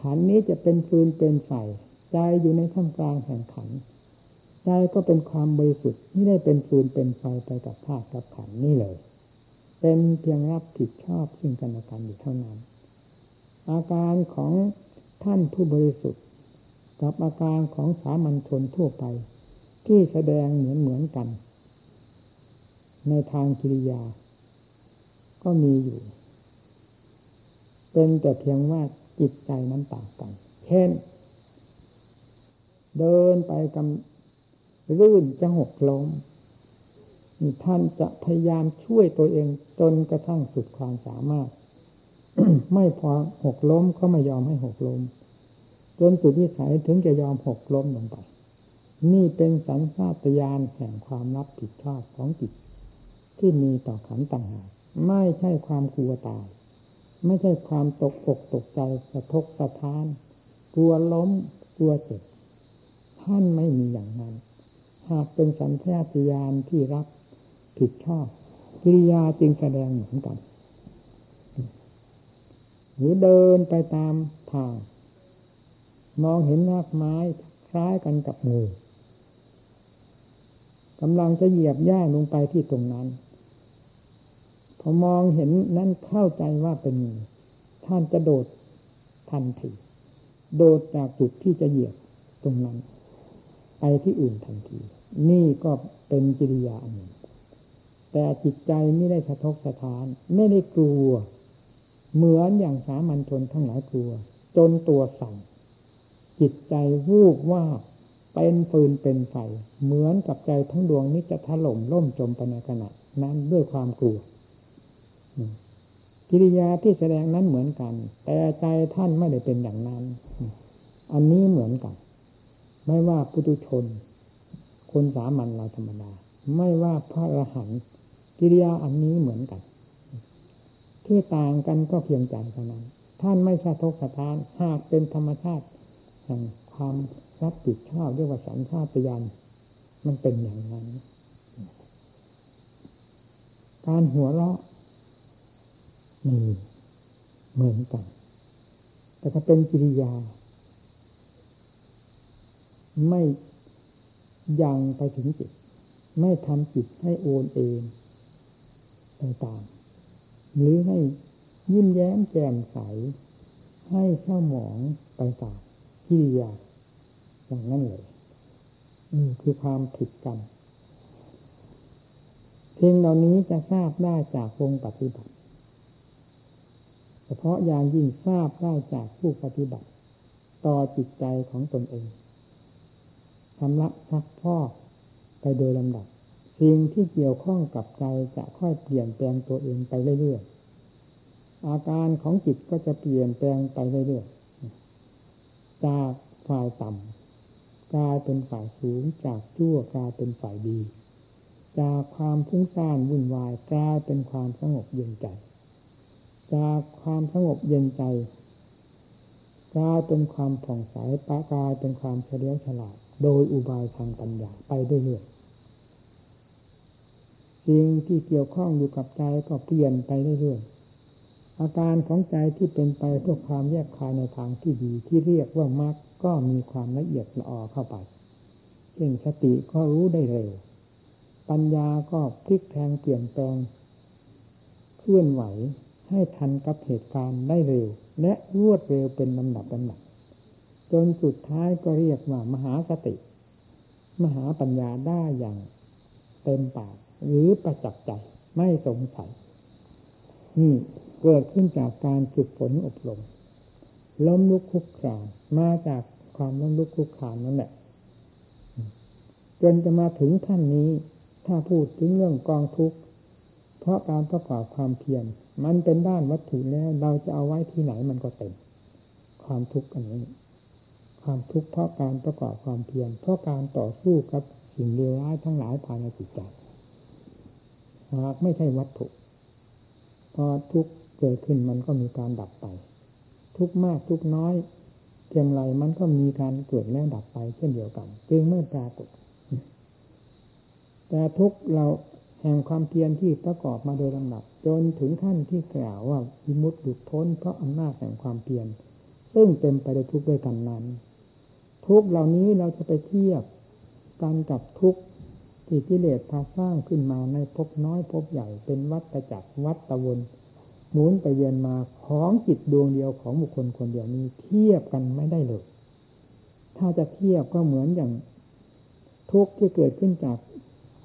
ขันนี้จะเป็นฟืนเป็นไฟใจอยู่ในท่ามกลางแห่งขันใจก็เป็นความบริสุทธิ์ไม่ได้เป็นฟืนเป็นไฟไปกับธาตุกับขันนี่เลย เป็นเพียงรับผิดชอบซึ่งกันและกันอยู่เท่านั้น อาการของท่านผู้บริสุทธิ์ กับอาการของสามัญชนทั่วไป ที่แสดงเหมือนเหมือนกัน ในทางกิริยา ก็มีอยู่ เป็นแต่เพียงว่าจิตใจนั้นต่างกัน เช่น เดินไปกำลื่นจะหกล้มท่านจะพยายามช่วยตัวเองจนกระทั่งสุดความสามารถ ไม่พอหกล้มก็ไม่ยอมให้หกล้มจนสุดที่สายถึงจะยอมหกล้มลงไป นี่เป็นสัญชาตญาณแห่งความรับผิดชอบของจิต ที่มีต่อขันต่างหากไม่ใช่ความกลัวตาย ไม่ใช่ความตกอกตกใจสะทกสะท้าน กลัวล้มกลัวเจ็บท่านไม่มีอย่างนั้น หากเป็นสัญชาตญาณที่รับผิดชอบ กิริยาจึงแสดงเหมือนกัน หรือเดินไปตามทาง มองเห็นรากไม้คล้ายกันกับงูกำลังจะเหยียบย่างลงไปที่ตรงนั้น มองเห็นนั้นเข้าใจว่าเป็นงูท่านจะโดดทันทีโดดจากจุดที่จะเหยียบตรงนั้น ไปที่อื่นทันที นี่ก็เป็นกิริยาอันหนึ่งแต่จิตใจไม่ได้สะทกสะทาน ไม่ได้กลัว เหมือนอย่างสามัญชนทั้งหลายกลัว จนตัวสั่นจิตใจวูบว่าเป็นฟืนเป็นไฟเหมือนกับใจทั้งดวงนี้จะถล่มล่มจมไปในขณะนั้นด้วยความกลัว กิริยาที่แสดงนั้นเหมือนกัน แต่ใจท่านไม่ได้เป็นอย่างนั้น อันนี้เหมือนกัน ไม่ว่าปุถุชน คนสามัญเราธรรมดา ไม่ว่าพระอรหันต์กิริยาอันนี้เหมือนกัน ที่ต่างกันก็เพียงใจเท่านั้น ท่านไม่สะทกสะทานหากเป็นธรรมชาติแห่งความรับผิดชอบเรียกว่าสัญชาตญาณมันเป็นอย่างนั้น การหัวเราะ มีเหมือนกัน แต่ถ้าเป็นกิริยา ไม่ยังไปถึงจิต ไม่ทำจิตให้โอนเองไปตามหรือให้ยิ้มแย้มแจ่มใส ให้เศร้าหมองไปตามที่ยาอย่างนั้นเลยนี่คือความผิดกันเพียงเหล่านี้จะทราบได้จากวงปฏิบัติ เฉพาะอย่างยิ่งทราบได้จากผู้ปฏิบัติ ต่อจิตใจของตนเองชำระซักพอกไปโดยลำดับสิ่งที่เกี่ยวข้องกับใจจะค่อยเปลี่ยนแปลงตัวเองไปเรื่อยๆ อาการของจิตก็จะเปลี่ยนแปลงไปเรื่อยๆ จากฝ่ายต่ำกลายเป็นฝ่ายสูง จากชั่วกลายเป็นฝ่ายดี จากความพุ่งซ่านวุ่นวายกลายเป็นความสงบเย็นใจ จากความสงบเย็นใจกลายเป็นความผ่องใสปากลายเป็นความเฉลียวฉลาด โดยอุบายทางปัญญาไปเรื่อยๆสิ่งที่เกี่ยวข้องอยู่กับใจก็เปลี่ยนไปเรื่อยๆอาการของใจที่เป็นไปเพื่อความแยกคายในทางที่ดีที่เรียกว่ามรรคก็มีความละเอียดละออเข้าไปเช่นสติก็รู้ได้เร็ว ปัญญาก็พลิกแพงเปลี่ยนแปลงเคลื่อนไหว ให้ทันกับเหตุการณ์ได้เร็ว และรวดเร็วเป็นลำดับลำดับจนสุดท้ายก็เรียกว่ามหาสติ มหาปัญญาได้อย่างเต็มปาก หรือประจักษ์ใจไม่สงสัยนี่เกิดขึ้นจากการฝึกฝนอบรมล้มลุกคุกคานมาจากความล้มลุกคุกคานนั่นแหละจนจะมาถึงท่านนี้ ถ้าพูดถึงเรื่องกองทุกข์ ราะการประกอบความเพียรมันเป็นด้านวัตถุแล้ว เราจะเอาไว้ที่ไหนมันก็เต็ม ความทุกข์อันนี้ ความทุกข์เพราะการประกอบความเพียรเพราะการต่อสู้กับสิ่งเลวร้ายทั้งหลายภายในจิตใจหากไม่ใช่วัตถุพอทุกข์เกิดขึ้นมันก็มีการดับไป ทุกข์มากทุกข์น้อยเพียงไรมันก็มีการเกิดและดับไปเช่นเดียวกัน จึงไม่ปรากฏแต่ทุกเรา แห่งความเพียรที่ประกอบมาโดยลำดับ จนถึงขั้นที่กล่าวว่าวิมุตติหลุดพ้นเพราะอำนาจแห่งความเพียรซึ่งเต็มไปด้วยทุกข์ด้วยกันนั้น ทุกเหล่านี้เราจะไปเทียบกันกับทุกข์ที่กิเลสพาสร้างขึ้นมาในภพน้อยภพใหญ่เป็นวัฏจักรวัฏตวนหมุนไปเยือนมาของจิตดวงเดียวของบุคคลคนเดียวนี้เทียบกันไม่ได้เลย ถ้าจะเทียบก็เหมือนอย่างทุกข์ที่เกิดขึ้นจาก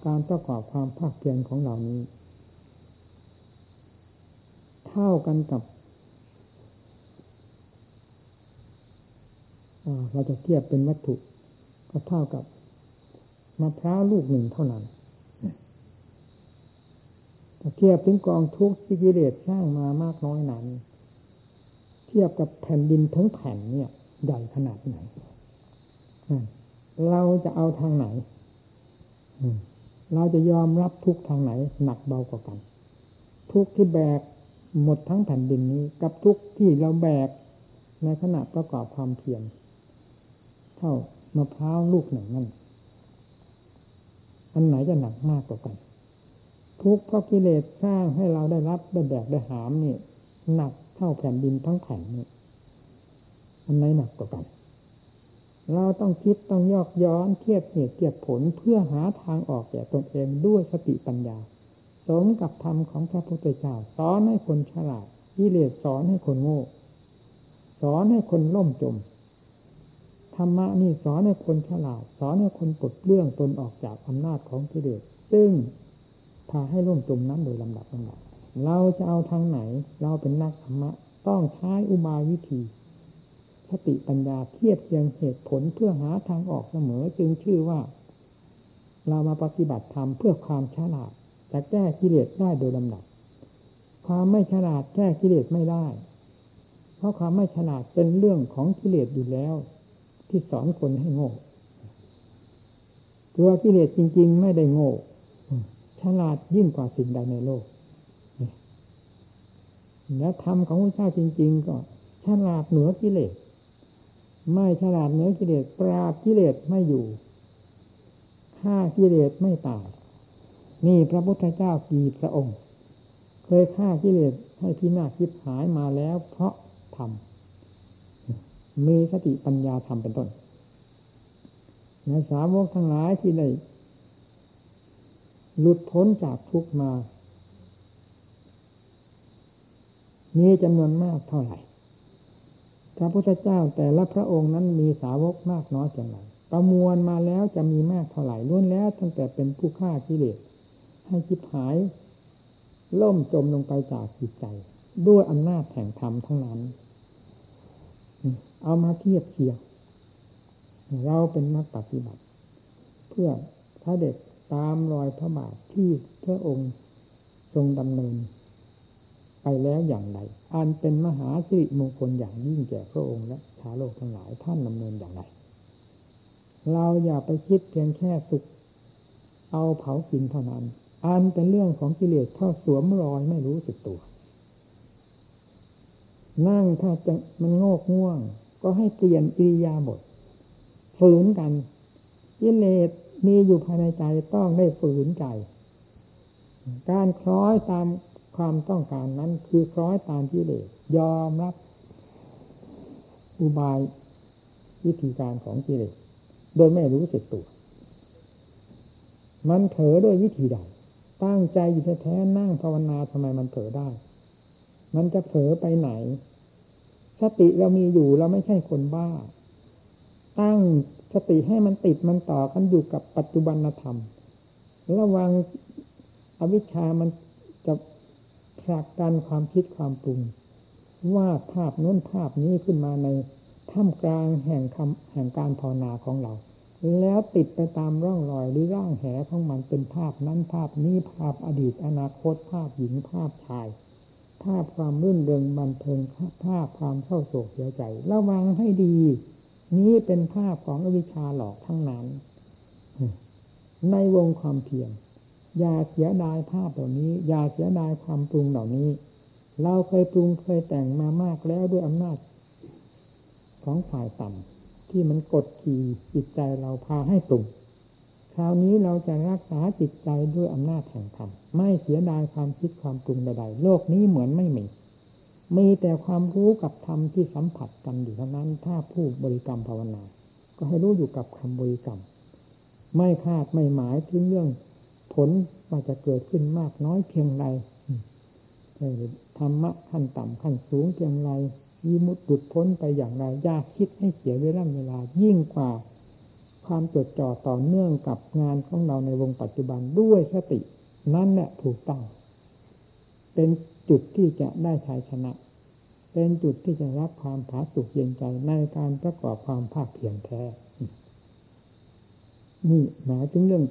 การประกอบความภาคเพียรของเหล่านี้ เท่ากันกับเราจะเทียบเป็นวัตถุ ก็เท่ากับมะพร้าวลูกหนึ่งเท่านั้นเทียบถึงกองทุกข์ที่กิเลสสร้างมามากน้อยนั้น เทียบกับแผ่นดินทั้งแผ่นเนี่ยใหญ่ขนาดไหนเราจะเอาทางไหน เราจะยอมรับทุกทางไหน หนักเบากว่ากัน ทุกที่แบกหมดทั้งแผ่นดินนี้ กับทุกที่เราแบกในขณะประกอบความเพียรเท่ามะพร้าวลูกหนึ่งนั่นอันไหนจะหนักมากกว่ากัน ทุกเพราะกิเลสสร้างให้เราได้รับได้แบกได้หามนี่หนักเท่าแผ่นดินทั้งแผ่นนี่อันไหนหนักกว่ากัน เราต้องคิดต้องยอกย้อนเทียบเหตุเทียบผลเพื่อหาทางออกแก่ตนเองด้วยสติปัญญา สมกับธรรมของพระพุทธเจ้าสอนให้คนฉลาดกิเลสสอนให้คนโง่ สอนให้คนล่มจมธรรมะนี่สอนให้คนฉลาด สอนให้คนปลดเรื่องตนออกจากอำนาจของกิเลสซึ่งพาให้ล่มจมนั้นโดยลำดับลำดับเราจะเอาทางไหน เราเป็นนักธรรมะ ต้องใช้อุบายวิธี สติปัญญาเทียบเทียงเหตุผลเพื่อหาทางออกเสมอ จึงชื่อว่า เรามาปฏิบัติธรรมเพื่อความฉลาดจะแก้กิเลสได้โดยลำดับ ความไม่ฉลาดแก้กิเลสไม่ได้ เพราะความไม่ฉลาดเป็นเรื่องของกิเลสอยู่แล้ว ที่สอนคนให้โง่ตัวกิเลสจริง ๆ ไม่ได้โง่ฉลาดยิ่งกว่าสิ่งใดในโลกและธรรมของพระเจ้าจริง ๆ ก็ฉลาดเหนือกิเลส ไม่ฉลาดเหนือกิเลสปราบกิเลสไม่อยู่ฆ่ากิเลสไม่ตายนี่พระพุทธเจ้ากี่พระองค์ เคยฆ่ากิเลสให้พินาศคิดหายมาแล้วเพราะทำมีสติปัญญาทำเป็นต้นในสาวกทั้งหลายที่ได้หลุดพ้นจากทุกมา มีจำนวนมากเท่าไหร่ ระพุทธเจ้าแต่ละพระองค์นั้นมีสาวกมากน้อยเพียงไรประมวลมาแล้วจะมีมากเท่าไหร่ล้วนแล้ว ตั้งแต่เป็นผู้ฆ่ากิเลสให้จิบหาย ล่มจมลงไปจากจิตใจ ด้วยอำนาจแห่งธรรมทั้งนั้น เอามาเทียบเทียงเราเป็นนักปฏิบัติ เพื่อพระเด็จตามรอยพระบาทที่พระองค์ทรงดำเนิน ไปแล้วอย่างไร อันเป็นมหาสิริมงคลอย่างยิ่งแก่พระองค์และชาโลกทั้งหลายท่านดำเนินอย่างไร เราอย่าไปคิดเพียงแค่สุกเอาเผากินเท่านั้น อันเป็นเรื่องของกิเลสเข้าสวมรอยไม่รู้สึกตัว นั่งถ้าจะมันโงกง่วง ก็ให้เปลี่ยนอิริยาบถฝืนกันกิเลสมีอยู่ภายในใจต้องได้ฝืนใจ การคล้อยตาม ความต้องการนั้นคือคล้อยตามกิเลสยอมรับ อุบายวิธีการของกิเลสโดยไม่รู้สึกตัว มันเผลอด้วยวิธีใด ตั้งใจอยู่แท้ๆนั่งภาวนาทำไมมันเผลอได้ มันจะเผลอไปไหน สติเรามีอยู่เราไม่ใช่คนบ้า ตั้งสติให้มันติดมันต่อกันอยู่กับปัจจุบันธรรม ระวังอวิชามันจะ ผลักดันความคิดความปรุงว่าภาพน้นภาพนี้ขึ้นมาในท่ามกลางแห่งคำแห่งการภาวนาของเรา แล้วติดไปตามร่องรอยหรือร่างแหของมันเป็นภาพนั้นภาพนี้ภาพอดีตอนาคต ภาพหญิงภาพชาย ภาพความรื่นเริงบันเทิงภาพความเศร้าโศกเสียใจ ระวังให้ดี นี้เป็นภาพของอวิชชาหลอกทั้งนั้น ในวงความเพียร อย่าเสียดายภาพเหล่านี้ อย่าเสียดายความปรุงเหล่านี้ เราเคยปรุงเคยแต่งมามากแล้วด้วยอำนาจ ของฝ่ายต่ำที่มันกดขี่จิตใจเราพาให้ปรุงคราวนี้เราจะรักษาจิตใจด้วยอำนาจแห่งธรรมไม่เสียดายความคิดความปรุงใดๆโลกนี้เหมือนไม่มีมีแต่ความรู้กับธรรมที่สัมผัสกันอยู่เท่านั้น ถ้าผู้บริกรรมภาวนา ก็ให้รู้อยู่กับคำบริกรรม ไม่คาดไม่หมายถึงเรื่อง ผลว่าจะเกิดขึ้นมากน้อยเพียงไรธรรมะขั้นต่ำขั้นสูงเพียงไรวิมุตติพ้นไปอย่างไรยากคิดให้เสียเวลาเวลา ยิ่งกว่า ความจดจ่อต่อเนื่องกับงานของเราในวงปัจจุบันด้วยสติ นั่นแหละถูกต้อง เป็นจุดที่จะได้ชัยชนะ เป็นจุดที่จะรับความผาสุกเย็นใจในการประกอบความภาคเพียรแท้ นี่หมายถึงเรื่อง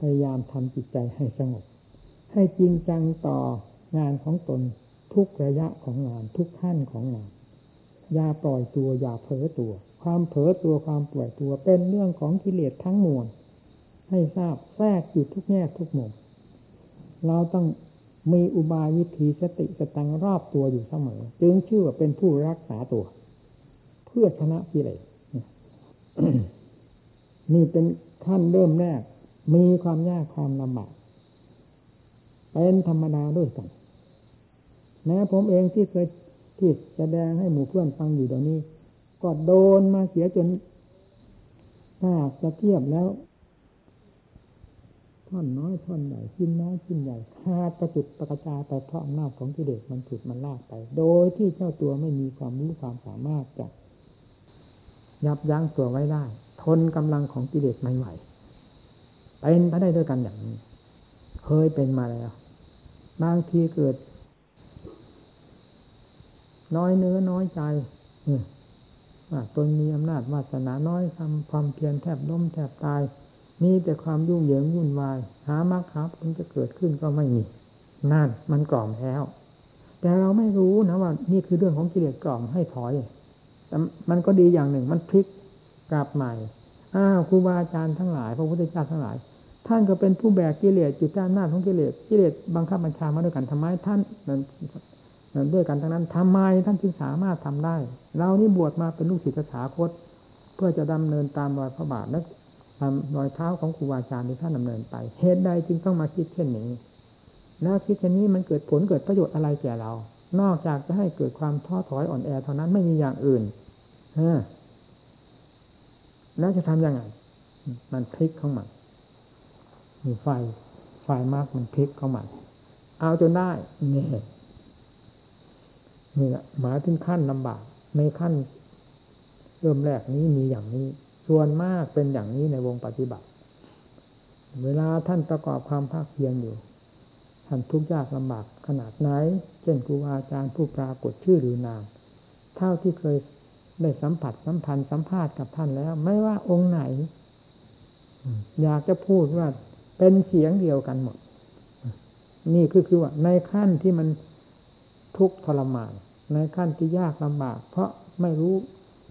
พยายามทำจิตใจให้สงบ ให้จริงจังต่องานของตนทุกระยะของงานทุกขั้นของงาน อย่าปล่อยตัวอย่าเผลอตัว ความเผลอตัวความปล่อยตัวเป็นเรื่องของกิเลสทั้งมวลให้ทราบแทรกอยู่ทุกแง่ทุกมุมเราต้องมีอุบายวิธีสติสตังรอบตัวอยู่เสมอ จึงชื่อว่าเป็นผู้รักษาตัว เพื่อชนะกิเลสนี่เป็นขั้นเริ่มแรก มีความยากความลำบากเป็นธรรมดาด้วยกัน แม้ผมเองที่เคยที่แสดงให้หมู่เพื่อนฟังอยู่เดี๋ยวนี้ ก็โดนมาเสียจนถ้าจะเทียบแล้ว ท่อนน้อยท่อนใหญ่ชิ้นน้อยชิ้นใหญ่ขาดประจุดประกระจายไปเพราะอำนาจของกิเลสมันฉุดมันลากไป โดยที่เจ้าตัวไม่มีความรู้ความสามารถจะยับยั้งตัวไว้ได้ ทนกำลังของกิเลสไม่ไหว เป็นไปได้ด้วยกันอย่างนี้ เคยเป็นมาแล้ว บางทีเกิด น้อยเนื้อน้อยใจว่าตนมีอำนาจวาสนาน้อยทำความเพียรแทบล้มแทบตายมีแต่ความยุ่งเหยิงวุ่นวาย หามรรคหาผลจะเกิดขึ้นก็ไม่มีนั่นมันกล่อมแล้ว แต่เราไม่รู้นะว่า นี่คือเรื่องของกิเลสกล่อมให้ถอยแต่มันก็ดีอย่างหนึ่งมันพลิกกลับใหม่อ้าวครูบาอาจารย์ทั้งหลาย พระพุทธเจ้าทั้งหลาย ท่านก็เป็นผู้แบกกิเลสจิตใต้อำนาจของกิเลสกิเลสบังคับบัญชามาด้วยกันทำไมท่านนั้นด้วยกันทั้งนั้นทำไมท่านจึงสามารถทำได้เรานี่บวชมาเป็นลูกศิษย์ตถาคต เพื่อจะดำเนินตามรอยพระบาทและตามรอยเท้าของครูบาอาจารย์ที่ท่านดำเนินไปเหตุใดจึงต้องมาคิดเช่นนี้ แล้วคิดเช่นนี้มันเกิดผลเกิดประโยชน์อะไรแก่เรา นอกจากจะให้เกิดความท้อถอยอ่อนแอเท่านั้นไม่มีอย่างอื่นเออแล้วจะทำยังไง มันพลิกเข้ามา ไฟ ไฟมากมันพลิกเข้ามาเอาจนได้เนี่ยนี่แหละหมายถึงขั้นลำบาก ในขั้น เริ่มแรกนี้มีอย่างนี้ ส่วนมากเป็นอย่างนี้ในวงปฏิบัติ เวลาท่านประกอบความภาคเพียรอยู่ ท่านทุกข์ยากลำบากขนาดไหน เช่นครูอาจารย์ผู้ปรากฏชื่อหรือนาม เท่าที่เคยได้สัมผัสสัมพันธ์สัมภาษณ์กับท่านแล้ว ไม่ว่าองค์ไหน อยากจะพูดว่า เป็นเสียงเดียวกันหมด นี่คือคือว่า ในขั้นที่มันทุกข์ทรมาน ในขั้นที่ยากลำบาก เพราะไม่รู้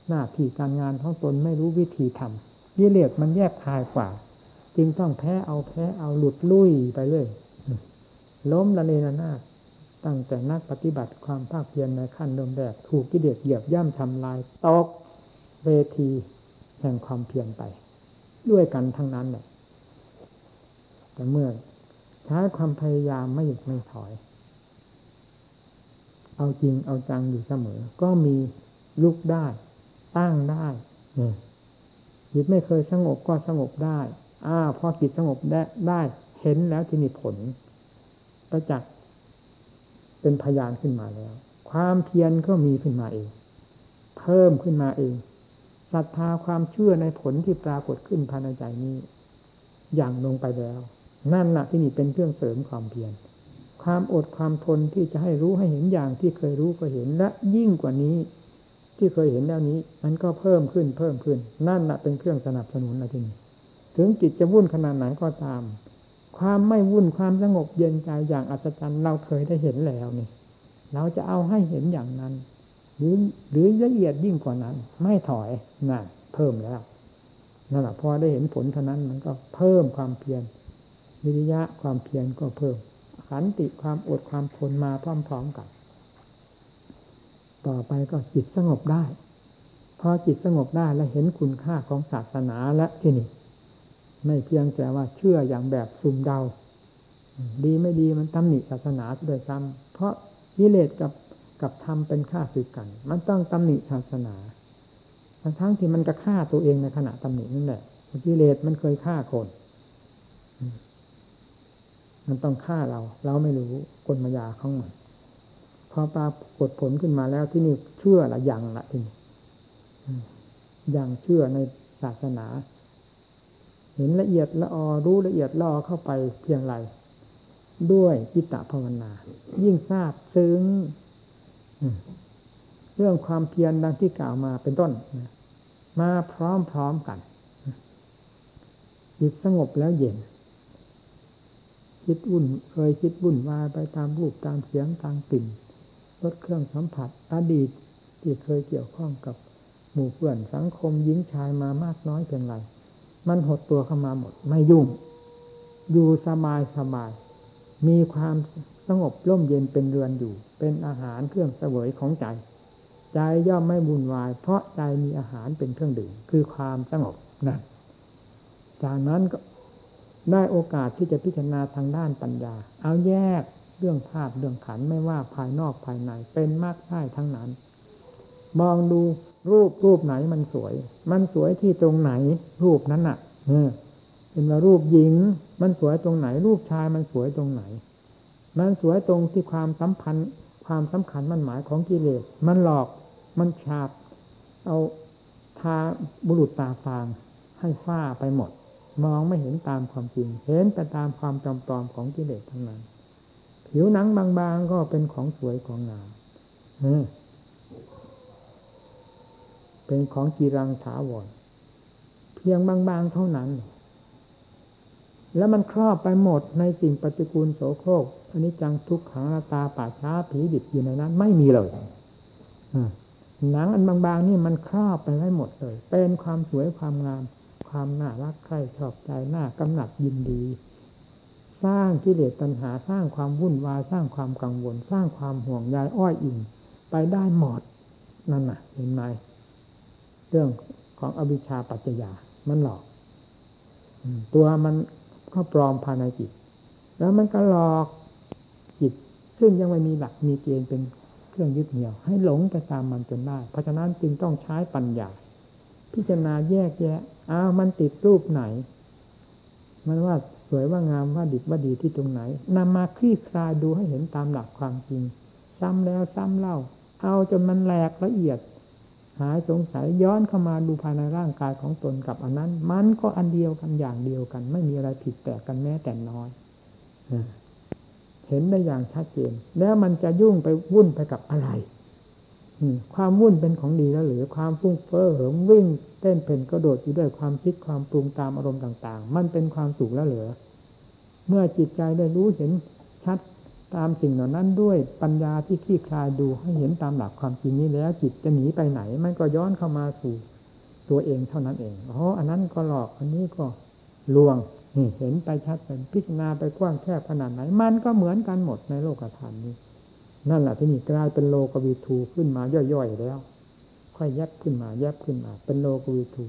หน้าที่การงานของตนไม่รู้วิธีทำยิเลสมันแยกคายกว่า จึงต้องแพ้เอาแพ้เอาหลุดลุ่ยไปเลยล้มละเนระนาดตั้งแต่นักปฏิบัติความภาคเพียรในขั้นเดิมแรกถูกกิเลสเหยียบย่ำทำลายตกเวทีแห่งความเพียรไป ด้วยกันทั้งนั้นแหละ แต่เมื่อใช้ความพยายามไม่หยุดไม่ถอย เอาจริงเอาจังอยู่เสมอ ก็มีลุกได้ ตั้งได้เนี่ยจิตไม่เคยสงบก็สงบได้ อ้าพอจิตสงบได้ได้เห็นแล้วที่มีผลประจักษ์เป็นพยานขึ้นมาแล้ว ความเพียรก็มีขึ้นมาเอง เพิ่มขึ้นมาเองศรัทธาความเชื่อในผลที่ปรากฏขึ้นภายในใจนี้ อย่างลงไปแล้ว นั่นแหละที่นี่เป็นเครื่องเสริมความเพียรความอดความทนที่จะให้รู้ให้เห็นอย่างที่เคยรู้ก็เห็นและยิ่งกว่านี้ ที่เคยเห็นแล้วนี้ มันก็เพิ่มขึ้นเพิ่มขึ้น นั่นแหละเป็นเครื่องสนับสนุนอะไรที่นี่ถึงจิตจะวุ่นขนาดไหนก็ตาม ความไม่วุ่นความสงบเย็นใจอย่างอัศจรรย์เราเคยได้เห็นแล้วนี่ เราจะเอาให้เห็นอย่างนั้น หรือหรือละเอียดยิ่งกว่านั้น ไม่ถอยนั่นเพิ่มแล้วนั่นแหละพอได้เห็นผลเท่านั้นมันก็เพิ่มความเพียร วิริยะความเพียรก็เพิ่มขันติความอดความทนมาพร้อมๆกัน ต่อไปก็จิตสงบได้ พอจิตสงบได้และเห็นคุณค่าของศาสนาและที่นี่ ไม่เพียงแต่ว่าเชื่ออย่างแบบซุ่มเดา ดีไม่ดีมันตำหนิศาสนาด้วยซ้ำเพราะกิเลสกับกับธรรมเป็นข้าศึกกัน มันต้องตำหนิศาสนา ทั้งที่มันจะฆ่าตัวเองในขณะตำหนินั่นแหละกิเลสมันเคยฆ่าคน มันต้องฆ่าเรา เราไม่รู้กลมายาของมันพอปรากฏผลขึ้นมาแล้วที่นี่เชื่อละอย่างละที่นี่อย่างเชื่อในศาสนา เห็นละเอียดละออรู้ละเอียดละออเข้าไปเพียงไรด้วยจิตตภาวนา ยิ่งทราบซึ้งเรื่องความเพียรดังที่กล่าวมาเป็นต้นมาพร้อมๆกันจิตสงบแล้วเย็น คิดวุ่น เคยคิดวุ่นวายไปตามรูปตามเสียงตามกลิ่นรสเครื่องสัมผัสอดีตที่เคยเกี่ยวข้องกับหมู่เพื่อนสังคมหญิงชายมามากน้อยเพียงไรมันหดตัวเข้ามาหมด ไม่ยุ่ง อยู่สบายสบาย มีความสงบร่มเย็นเป็นเรือนอยู่ เป็นอาหารเครื่องเสวยของใจ ใจย่อมไม่บุญวาย เพราะใจมีอาหารเป็นเครื่องดื่มคือความสงบนั่นจากนั้นก็ ได้โอกาสที่จะพิจารณาทางด้านปัญญา เอาแยกเรื่องธาตุเรื่องขันไม่ว่าภายนอกภายในเป็นมากได้ทั้งนั้น มองดูรูปรูปไหนมันสวย มันสวยที่ตรงไหน รูปนั้นน่ะเออเป็นว่ารูปหญิง มันสวยตรงไหน รูปชายมันสวยตรงไหน มันสวยตรงที่ความสัมพันธ์ ความสำคัญมันหมายของกิเลสมันหลอกมันฉาบ เอาทาบุรุษตาฟางให้ฟ้าไปหมด มองไม่เห็นตามความจริง เห็นแต่ตามความจำปลอมของกิเลสทั้งนั้น ผิวหนังบางๆก็เป็นของสวยของงามเป็นของกีรังถาวรเพียงบางๆเท่านั้น แล้วมันครอบไปหมดในสิ่งปฏิกูลโสโครกอันนี้จังทุกขังตาป่าช้าผีดิบอยู่ในนั้น ไม่มีเลยหนังอันบางๆนี่มันครอบไปได้หมดเลย เป็นความสวยความงาม ความน่ารักใคร่ชอบใจน่ากำหนัดยินดี สร้างกิเลสตัณหาสร้างความวุ่นวายสร้างความกังวล สร้างความห่วงใยอ้อยอิงไปได้หมดนั่นน่ะเห็นไหมเรื่องของอวิชชาปัจจยามันหลอกตัวมันก็ปลอมภายในจิต แล้วมันก็หลอกจิต ซึ่งยังไม่มีหลักมีเกณฑ์เป็นเครื่องยึดเหนี่ยว ให้หลงไปตามมันจนได้ เพราะฉะนั้นจึงต้องใช้ปัญญา พิจารณาแยกแยะ อ้าวมันติดรูปไหน มันว่าสวยว่างามว่าดิบว่าดีที่ตรงไหนนำมาคลี่คลายดูให้เห็นตามหลักความจริง ซ้ำแล้วซ้ำเล่า เอาจนมันแหลกละเอียด หายสงสัยย้อนเข้ามาดูภายในร่างกายของตนกับอันนั้น มันก็อันเดียวกันอย่างเดียวกัน ไม่มีอะไรผิดแปลกกันแม้แต่น้อยเห็นได้อย่างชัดเจน แล้วมันจะยุ่งไปวุ่นไปกับอะไร ความวุ่นเป็นของดีแล้วหรือความฟุ้งเฟ้อเหิมวิ่งเต้นเพ่นกระโดดอยู่ด้วยความคิดความปรุงตามอารมณ์ต่าง ๆ มันเป็นความสุขแล้วเหรือเมื่อจิตใจได้รู้เห็นชัดตามสิ่งเหล่านั้นด้วยปัญญาที่คลี่คลายดูให้เห็นตามหลักความจริงนี้แล้ว จิตจะหนีไปไหน มันก็ย้อนเข้ามาสู่ตัวเองเท่านั้นเองเพราะอันนั้นก็หลอกอันนี้ก็ลวงเห็นไปชัดเป็นพิจารณาไปกว้างแคบขนาดไหน มันก็เหมือนกันหมดในโลกธรรมนี้ นั่นแหละที่นี่กลายเป็นโลกวีทูขึ้นมาย่อยๆแล้ว ค่อยแยบขึ้นมาแยบขึ้นมา เป็นโลกวีทู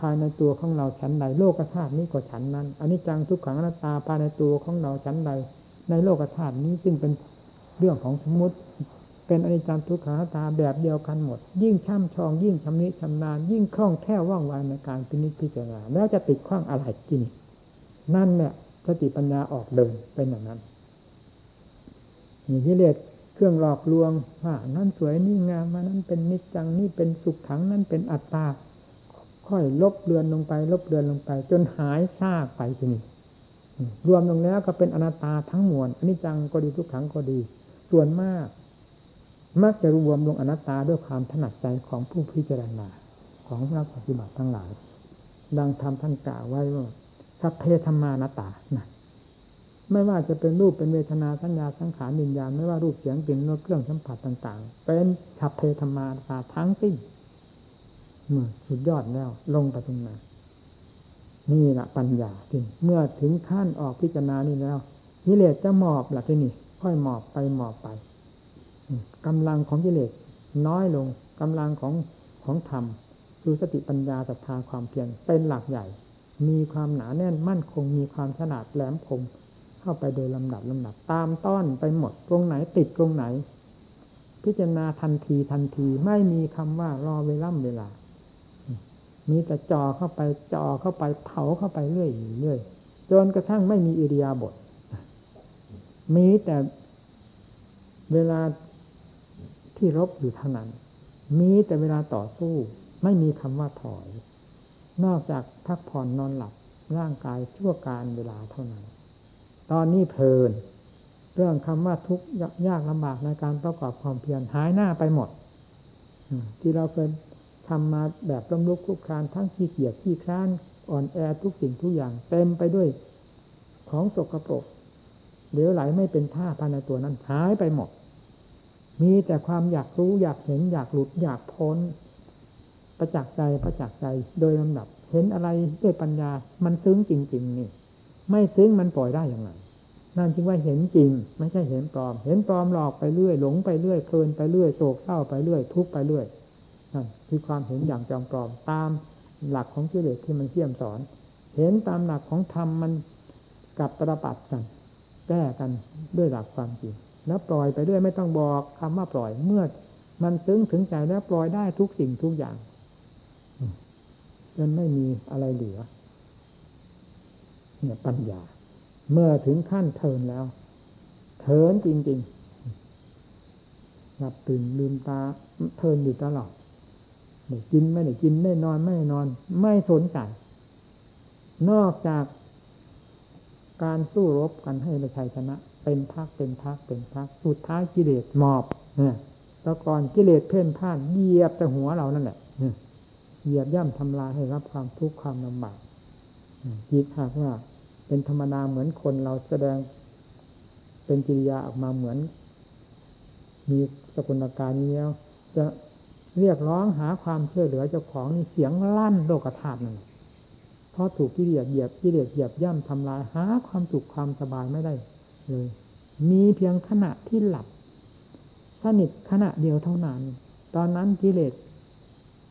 ภายในตัวของเราชั้นใดโลกธาตุนี้ก็ชั้นนั้นอันนี้จังทุกขังอนัตตาภายในตัวของเราชั้นใด ในโลกธาตุนี้จึงเป็นเรื่องของสมมติ เป็นอนิจจังทุกขังอนัตตาแบบเดียวกันหมด ยิ่งช่ำชอง ยิ่งชำนิชำนาญยิ่งคล่องแคล่วว่องไวในการพินิจพิจารณาแล้วจะติดข้องอะไรกินนั่นเนี่ยสติปัญญาออกเดินเป็นอย่างนั้นมีกิเลส เครื่องหลอกลวงว่านั่นสวยนี่งามมานั้นเป็นนิจจังนี่เป็นสุขขังนั่นเป็นอัตตา ค่อยลบเลือนลงไป ลบเลือนลงไป จนหายซากไปทีนี้รวมลงแล้วก็เป็นอนัตตาทั้งมวลอนนี้จังก็ดีทุกขังก็ดี ส่วนมาก มักจะรวมลงอนัตตาด้วยความถนัดใจของผู้พิจารณาของนักปฏิบัติทั้งหลาย ดังทำท่านกล่าวไว้ว่าสัพเพธรรมานัตตานะ ไม่ว่าจะเป็นรูปเป็นเวทนาสัญญาสังขารวิญญาณไม่ว่ารูปเสียงกลิ่นรสเครื่องสัมผัสต่าง ๆ เป็นสัพเพธรรมาตาทั้งสิ้นเมื่อสุดยอดแล้ว ลงไปตรงนั้นนี่แหละปัญญาจริงเมื่อถึงขั้นออกพิจารณานี่แล้วกิเลสจะหมอบหละที่นี่ค่อยหมอบไปหมอบไปกำลังของกิเลสน้อยลงกำลังของของธรรมคือสติปัญญาศรัทธาความเพียรเป็นหลักใหญ่ มีความหนาแน่นมั่นคง มีความฉลาดแหลมคม เข้าไปโดยลำดับลำดับตามต้อนไปหมดตรงไหนติดตรงไหน พิจารณาทันทีทันทีไม่มีคำว่ารอเวล่เวลา มีแต่จ่อเข้าไปจ่อเข้าไปเผาเข้าไปเรื่อยเรื่อยจนกระทั่งไม่มีอิริยาบถมีแต่เวลาที่รบอยู่เท่านั้น มีแต่เวลาต่อสู้ ไม่มีคำว่าถอย นอกจากพักผ่อนนอนหลับร่างกายชั่วการเวลาเท่านั้น ตอนนี้เพลิน เรื่องคำว่าทุกข์ยากลำบากในการประกอบความเพียรหายหน้าไปหมดที่เราเคยทำมาแบบล้มลุกคลุกคลานทั้งขี้เกียจขี้คลานอ่อนแอทุกสิ่งทุกอย่างเต็มไปด้วยของสกรปรกเดี๋ยวไหลไม่เป็นท่าภายในตัวนั้นหายไปหมด มีแต่ความอยากรู้อยากเห็นอยากหลุดอยากพ้น ประจักษ์ใจประจักษ์ใจโดยลำดับ เห็นอะไรด้วยปัญญามันซึ้งจริง ๆ นี่ ไม่ซึ้งมันปล่อยได้อย่างไรนั่นจึงว่าเห็นจริง ไม่ใช่เห็นปลอม เห็นปลอมหลอกไปเรื่อยหลงไปเรื่อยเพลินไปเรื่อยโศกเศร้าไปเรื่อย ทุกไปเรื่อยนั่นคือความเห็นอย่างจอมปลอมตามหลักของกิเลสที่มันเที่ยมสอน เห็นตามหลักของธรรมมันกับประปัดกัน แก้กันด้วยหลักความจริง แล้วปล่อยไปด้วยไม่ต้องบอกคำว่าปล่อยเมื่อ มันซึ้งถึงใจแล้วปล่อยได้ทุกสิ่งทุกอย่างจนไม่มีอะไรเหลือ เนี่ยปัญญา เมื่อถึงขั้นเทินแล้ว เทินจริงๆหลับตื่นลืมตาเทินอยู่ตลอดได้กินไม่ได้กินได้นอนไม่นอน ไม่สนใจ นอกจากการสู้รบกันให้ประชัยชนะ เป็นพักเป็นพักเป็นพัก สุดท้ายกิเลสหมอบเนี่ยตะก่อนกิเลสเพ่นพ่านเหยียบแต่หัวเรานั่นแหละเหยียบย่ำทำลายให้รับความทุกข์ความลำบากจิตหากว่า เป็นธรรมดาเหมือนคนเราแสดงเป็นกิริยาออกมาเหมือน มีสกุลการนี้แล้วจะเรียกร้องหาความช่วยเหลือเจ้าของนี่เสียงลั่นโลกธาตุนั่นเพราะถูกกิเลสเหยียบกิเลสเหยียบย่ำทำลายหาความสุขความสบายไม่ได้เลย มีเพียงขณะที่หลับสนิทขณะเดียวเท่านั้น ตอนนั้นกิเลส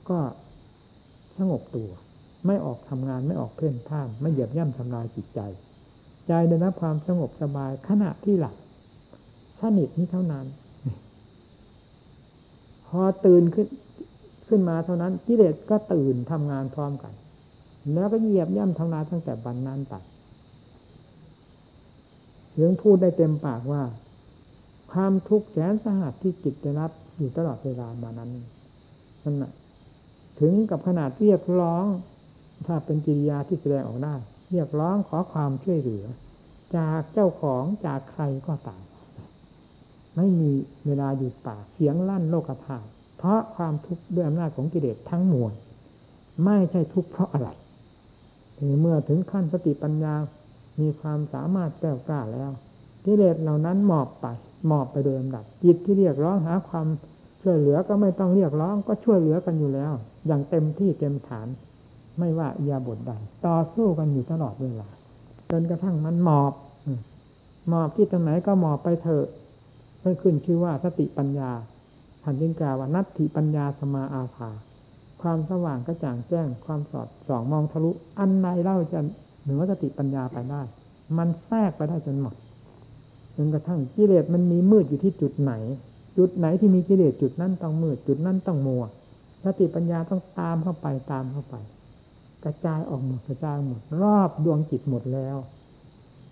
ก็สงบตัว ไม่ออกทำงานไม่ออกเพ่นพ่าน ไม่เหยียบย่ำทำลายจิตใจ ใจได้รับความสงบสบายขณะที่หลับสนิทนี้เท่านั้น พอตื่นขึ้นขึ้นมาเท่านั้นกิเลสก็ตื่นทำงานพร้อมกัน แล้วก็เหยียบย่ำทำลายตั้งแต่บันนั้นตัดยังพูดได้เต็มปากว่า ความทุกข์แสนสหัสที่จิตได้รับอยู่ตลอดเวลามานั้นนั่นแหะถึงกับขนาดเรียกร้อง ถ้าเป็นกิริยาที่แสดงออกได้ เรียกร้องขอความช่วยเหลือ จากเจ้าของจากใครก็ต่ามไม่มีเวลาหยุดปากเสียงลั่นโลกธาตุเพราะความทุกข์ด้วยอำนาจของกิเลสทั้งมวลไม่ใช่ทุกข์เพราะอะไรเมื่อถึงขั้นสติปัญญา มีความสามารถแก้วกล้าแล้ว กิเลสเหล่านั้นหมอบไป หมอบไปโดยลำดับ จิตที่เรียกร้องหาความช่วยเหลือก็ไม่ต้องเรียกร้องก็ช่วยเหลือกันอยู่แล้ว อย่างเต็มที่เต็มฐาน ไม่ว่ายาบทใดต่อสู้กันอยู่ตลอดเวลาจนกระทั่งมันหมอบหมอบที่ตรงไหนก็หมอบไปเถอะไม่ขึ้นชื่อว่าสติปัญญาท่านจึงกล่าวว่านัตถิปัญญาสมาอาภา ความสว่างกระจ่างแจ้ง ความสอดส่องมองทะลุ อันในเล่าจะเหนือสติปัญญาไปได้ มันแทรกไปได้จนหมดจนกระทั่งกิเลสมันมีมืดอยู่ที่จุดไหน จุดไหนที่มีกิเลสจุดนั้นต้องมืดจุดนั้นต้องมัวสติปัญญาต้องตามเข้าไปตามเข้าไป กระจายออกหมดกระจายหมด รอบดวงจิตหมดแล้ว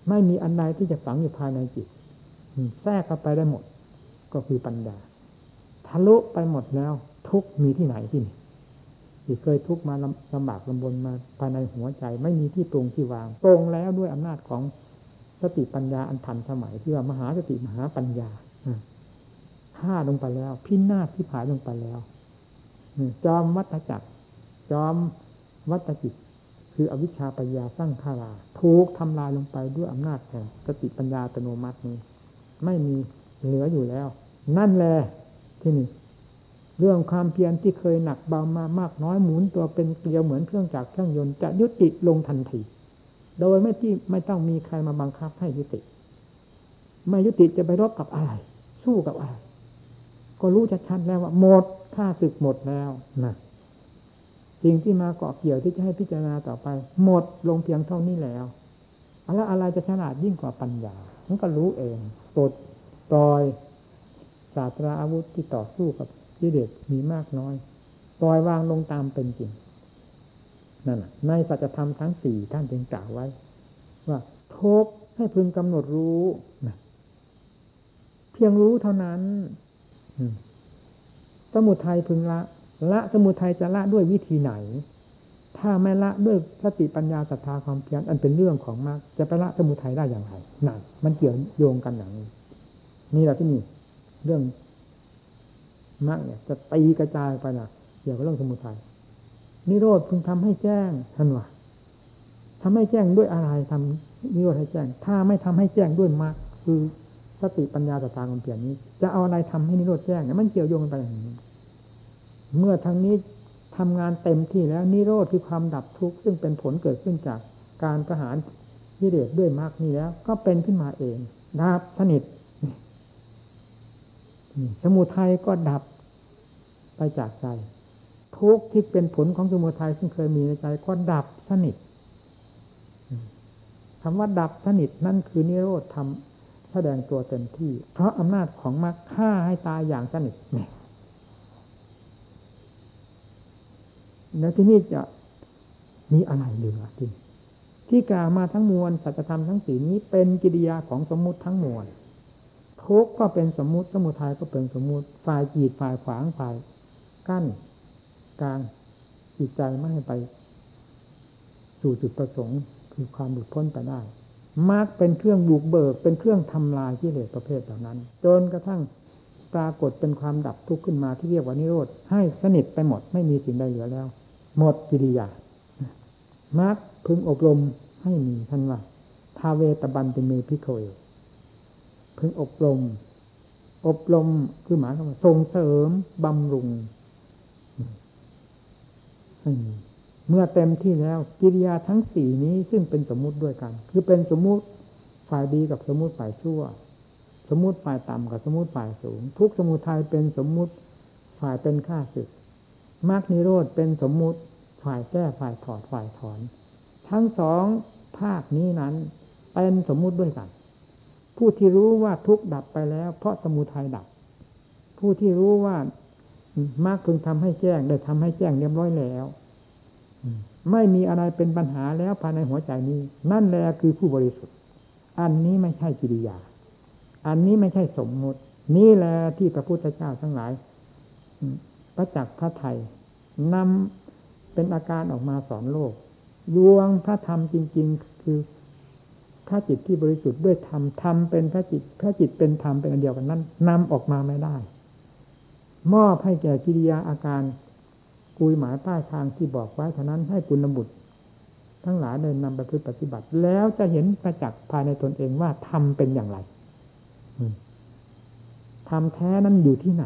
ไม่มีอันใดที่จะฝังอยู่ภายในจิตแทรกเข้าไปได้หมด ก็คือปัญญาทะลุไปหมดแล้ว ทุกมีที่ไหนที่นี่ที่เคยทุกมาลำบากลำบนมาภายในหัวใจ ไม่มีที่ตรงที่วางตรงแล้วด้วยอำนาจของสติปัญญาอันทันสมัยที่ว่ามหาสติมหาปัญญาฆ่าลงไปแล้ว พินาศที่ผายลงไปแล้วจอมวัตจักรจอม วัตจิต คืออวิชชาปัญญาสร้างขาราถูกทำลายลงไปด้วยอำนาจแห่งสติปัญญาอัตโนมัตินี้ ไม่มีเหลืออยู่แล้ว นั่นแหละที่นี่เรื่องความเพียรที่เคยหนักเบามามากน้อยหมุนตัวเป็นเกลียวเหมือนเครื่องจักรเครื่องยนต์จะยุติลงทันที โดยไม่ที่ไม่ต้องมีใครมาบังคับให้ยุติ ไม่ยุติจะไปรบกับอะไร สู้กับอะไร ก็รู้ชัดๆแล้วว่าหมดค่าศึกหมดแล้วนะ สิ่งที่มาเกาะเกี่ยวที่จะให้พิจารณาต่อไป หมดลงเพียงเท่านี้แล้วแล้วอะไรจะฉลาดยิ่งกว่าปัญญา มันก็รู้เองปลดปล่อยศาสตราอาวุธที่ต่อสู้กับกิเลสมีมากน้อยปล่อยวางลงตามเป็นจริงนั่นในสัจธรรมทั้งสี่ท่านจึงกล่าวไว้ ว่าทุกให้พึงกำหนดรู้นะเพียงรู้เท่านั้นสมุทัยพึงละ ละสมุทัยจะละด้วยวิธีไหน ถ้าไม่ละด้วยสติปัญญาศรัทธาความเพียรอันเป็นเรื่องของมรรคจะไปละสมุทัยได้อย่างไรนั่นมันเกี่ยวโยงกันอย่างนี้นี่แหละที่นี่เรื่องมรรคเนี่ย จะตีกระจายไปนะเกี่ยวกับเรื่องสมุทัยนิโรธพึงทำให้แจ้งท่านว่าทำให้แจ้งด้วยอะไรทำนิโรธให้แจ้ง ถ้าไม่ทำให้แจ้งด้วยมรรคคือสติปัญญาตตาความเปลี่ยนนี้ จะเอาอะไรทำให้นิโรธแจ้งเนี่ยมันเกี่ยวโยงกันไปอย่างนี้ เมื่อทางนี้ทำงานเต็มที่แล้วนิโรธคือความดับทุกข์ซึ่งเป็นผลเกิดขึ้นจากการประหารวิเดชด้วยมรรคนี้แล้ว ก็เป็นขึ้นมาเองดับสนิทสมุทัยก็ดับไปจากใจ ทุกข์ที่เป็นผลของสมุทัยซึ่งเคยมีในใจก็ดับสนิทคำว่าดับสนิทนั่นคือนิโรธทำแสดงตัวเต็มที่ เพราะอำนาจของมรรคฆ่าให้ตายอย่างสนิทเนี่ย แล้วที่นี่จะมีอะไรเหลือที่ที่กล่าวมาทั้งมวลสัจธรรมทั้งสีนี้เป็นกิริยาของสมมุติทั้งมวลทุกก็เป็นสมมุติสมุทัยก็เป็นสมมุติฝ่ายจีดฝ่ายขวางฝ่ายกั้นกลางจิตใจไม่ให้ไป สู่จุดประสงค์คือความหลุดพ้นไปได้มากเป็นเครื่องบุกเบิก เป็นเครื่องทำลายกิเลสประเภทเหล่านั้น จนกระทั่งปรากฏเป็นความดับทุกข์ขึ้นมาที่เรียกว่านิโรธให้สนิทไปหมดไม่มีสิ่งใดเหลือแล้ว หมดกิริยามากพึงอบรมให้มีท่านว่าทาเวตบันติเมพิโคเอพึงอบรม อบรมคือหมายถึงส่งเสริมบำรุงเมื่อเต็มที่แล้ว กิริยาทั้งสี่นี้ซึ่งเป็นสมมุติด้วยกัน คือเป็นสมมุติฝ่ายดีกับสมมุติฝ่ายชั่ว สมมุติฝ่ายต่ำกับสมมุติฝ่ายสูง ทุกสมุทัยเป็นสมมุติฝ่ายเป็นข้าศึก มรรคนิโรธเป็นสมมุติฝ่ายแก้ฝ่ายถอดฝ่ายถอน ทั้งสองภาคนี้นั้นเป็นสมมุติด้วยกัน ผู้ที่รู้ว่าทุกดับไปแล้ว เพราะสมุทัยดับ ผู้ที่รู้ว่ามากพึงทำให้แจ้งได้ทำให้แจ้งเรียบร้อยแล้วไม่มีอะไรเป็นปัญหาแล้วภายในหัวใจนี้ นั่นแหละคือผู้บริสุทธิ์ อันนี้ไม่ใช่กิริยา อันนี้ไม่ใช่สมมุติ นี่แหละที่พระพุทธเจ้าทั้งหลาย ระจักษ์พระไทยนำเป็นอาการออกมาสอนโลกยวงพระธรรมจริง ๆ คือพระจิตที่บริสุทธิ์ด้วยธรรมธรรมเป็นพระจิต พระจิตเป็นธรรมเป็นอันเดียวกันนั้นนำออกมาไม่ได้ มอบให้แก่กิริยาอาการกุยหมายใต้ทางที่บอกไว้เท่านั้นให้กุณบุตร ทั้งหลายได้นำไปปฏิบัติ แล้วจะเห็นประจักษ์ภายในตนเองว่าทำเป็นอย่างไรทำแท้นั้นอยู่ที่ไหน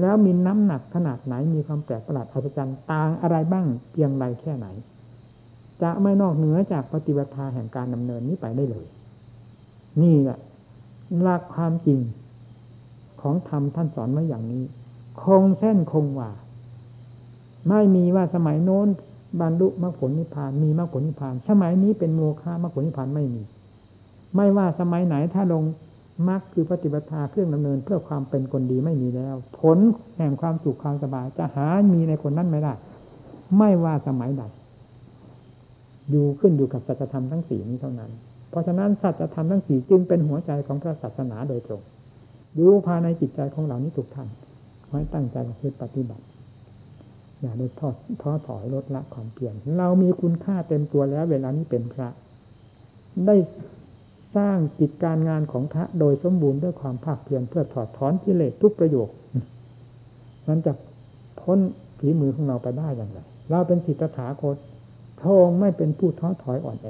แล้วมีน้ำหนักขนาดไหนมีความแปลกประหลาดอัศจรรย์ต่างอะไรบ้างเพียงไรแค่ไหน จะไม่นอกเหนือจากปฏิบัติแห่งการดำเนินนี้ไปได้เลย นี่แหละหลักความจริงของธรรมท่านสอนไว้อย่างนี้ คงเส้นคงว่า ไม่มีว่าสมัยโน้นบรรลุมรรคผลนิพพานมีมรรคผลนิพพาน สมัยนี้เป็นโมฆะมรรคผลนิพพานไม่มี ไม่ว่าสมัยไหนถ้าลง มรรคคือปฏิบัติเครื่องดำเนิน เพื่อความเป็นคนดีไม่มีแล้ว ผลแห่งความสุขความสบาย จะหามีในคนนั้นไม่ได้ ไม่ว่าสมัยใดอยู่ขึ้นอยู่กับสัจธรรมทั้งสี่นี้เท่านั้น เพราะฉะนั้นสัจธรรมทั้งสี่จึงเป็นหัวใจของพระศาสนาโดยตรงอยู่ภายในจิตใจของเรานี้ทุกท่านขอให้ตั้งใจเพื่อปฏิบัติ อย่าได้ทอดท้อถอยลดละความเพียรเรามีคุณค่าเต็มตัวแล้ว เวลานี้เป็นพระ ได้ สร้างกิจการงานของพระโดยสมบูรณ์ด้วยความภาคเพียรเพื่อถอดถอนกิเลสทุกประโยคนั้นจะพ้นฝีมือของเราไปได้อย่างไร เราเป็นสิทธถาคตพระองค์ไม่เป็นผู้ท้อถอยอ่อนแอ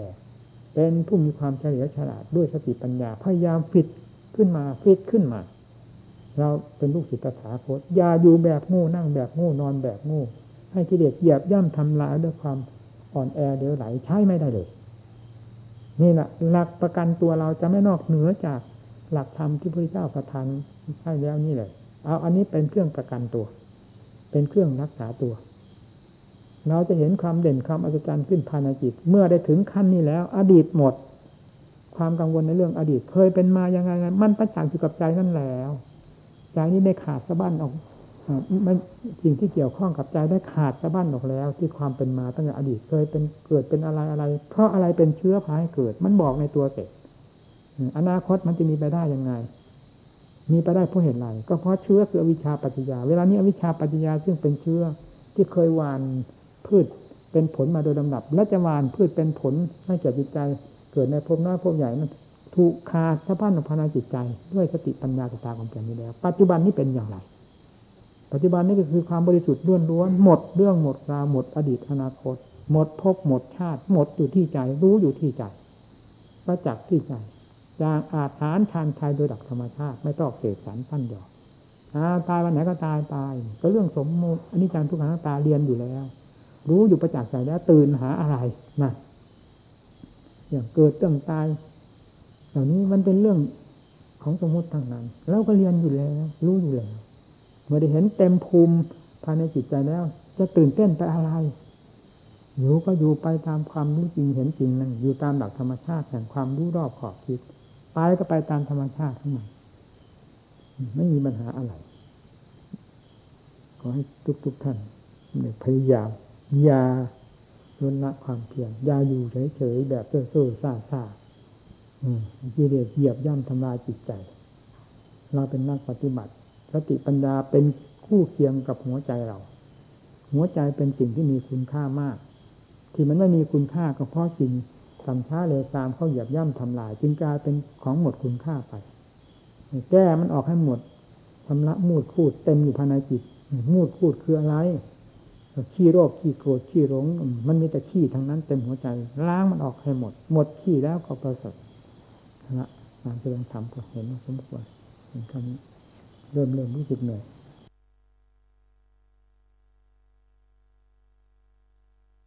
เป็นผู้มีความเฉลียวฉลาดด้วยสติปัญญา พยายามฟิตขึ้นมาฟิตขึ้นมา เราเป็นลูกศิษย์ตถาคตอย่าอยู่แบบงูนั่งแบบงูนอนแบบงูให้กิเลสเหยียบย่ำทำลายด้วยความอ่อนแอเดี๋ยวไหลใช้ไม่ได้เลย นี่แหละหลักประกันตัวเราจะไม่นอกเหนือจากหลักธรรมที่พระเจ้าประทานให้แล้วนี่แหละเอาอันนี้เป็นเครื่องประกันตัว เป็นเครื่องรักษาตัว เราจะเห็นความเด่นความอัศจรรย์ขึ้นภายในจิต เมื่อได้ถึงขั้นนี้แล้ว อดีตหมด ความกังวลในเรื่องอดีต เคยเป็นมายังไงมันประจักษ์อยู่กับใจนั่นแล้วใจนี้ได้ขาดสะบั้นออก มันสิ่งที่เกี่ยวข้องกับใจได้ขาดสะบั้นออกแล้ว ที่ความเป็นมาตั้งแต่อดีตเคยเป็นเกิดเป็นอะไรอะไร เพราะอะไรเป็นเชื้อพาให้เกิด มันบอกในตัวเสร็จอนาคตมันจะมีไปได้ยังไง มีไปได้เพราะเหตุไรก็เพราะเชื้อคืออวิชชาปัจจยา เวลานี้อวิชชาปัจจยาซึ่งเป็นเชื้อที่เคยวานพืชเป็นผลมาโดยลำดับ และจะวานพืชเป็นผลให้แก่จิตใจ เกิดในภพน้อยภพใหญ่นั้นถูกขาดสะพันของภายในจิตใจ ด้วยสติปัญญาตาของเพียงนี้แล้ว ปัจจุบันนี้เป็นอย่างไร ปัจจุบันนี้ก็คือความบริสุทธิ์ล้วนล้วนหมดเรื่องหมดราวหมดอดีตอนาคต หมดภพหมดชาติ หมดอยู่ที่ใจ รู้อยู่ที่ใจประจักษ์ที่ใจอย่างอาถานชานชายโดยดักธรรมชาติ ไม่ต้องเสกสรรพันหยอกตายวันไหนก็ตายตาย ก็เรื่องสมมติอันนี้จังทุกขังตาเรียนอยู่แล้ว รู้อยู่ประจักษ์ใจแล้วตื่นหาอะไรนะอย่างเกิดเรื่องตายเหล่านี้มันเป็นเรื่องของสมมติทางนั้นเราก็เรียนอยู่แล้ว รู้อยู่แล้ว เมื่อได้เห็นเต็มภูมิภายในจิตใจแล้ว จะตื่นเต้นไปอะไรอยู่ก็อยู่ไปตามความรู้จริงเห็นจริงนั่นอยู่ตามหลักธรรมชาติแห่งความรู้รอบขอบคิดไปก็ไปตามธรรมชาติทั้งหมดไม่มีปัญหาอะไรขอให้ทุกๆทท่านพยายามอย่าลดละความเพียรอย่าอยู่เฉยๆแบบเซ่อๆซ่าๆกิเลสเหยียบย่ำทำลายจิตใจ เราเป็นนักปฏิบัติ สติปัญญาเป็นคู่เคียงกับหัวใจเรา หัวใจเป็นสิ่งที่มีคุณค่ามาก ที่มันไม่มีคุณค่าก็เพราะสิ่งทำช้าเลยตามเข้าเหยียบย่ำทำลาย จึงกลายเป็นของหมดคุณค่าไปแก้มันออกให้หมดทำละมูดพูดเต็มอยู่ภายในจิต มูดพูดคืออะไรขี้โรคขี้โกรธขี้หลง มันมีแต่ขี้ทั้งนั้นเต็มหัวใจล้างมันออกให้หมด หมดขี้แล้วก็ประเสริฐนะการแสดงธรรมก็เห็นว่าสมควรเห็นคำนี้ เริ่มเริ่มรู้สึกเหนื่อย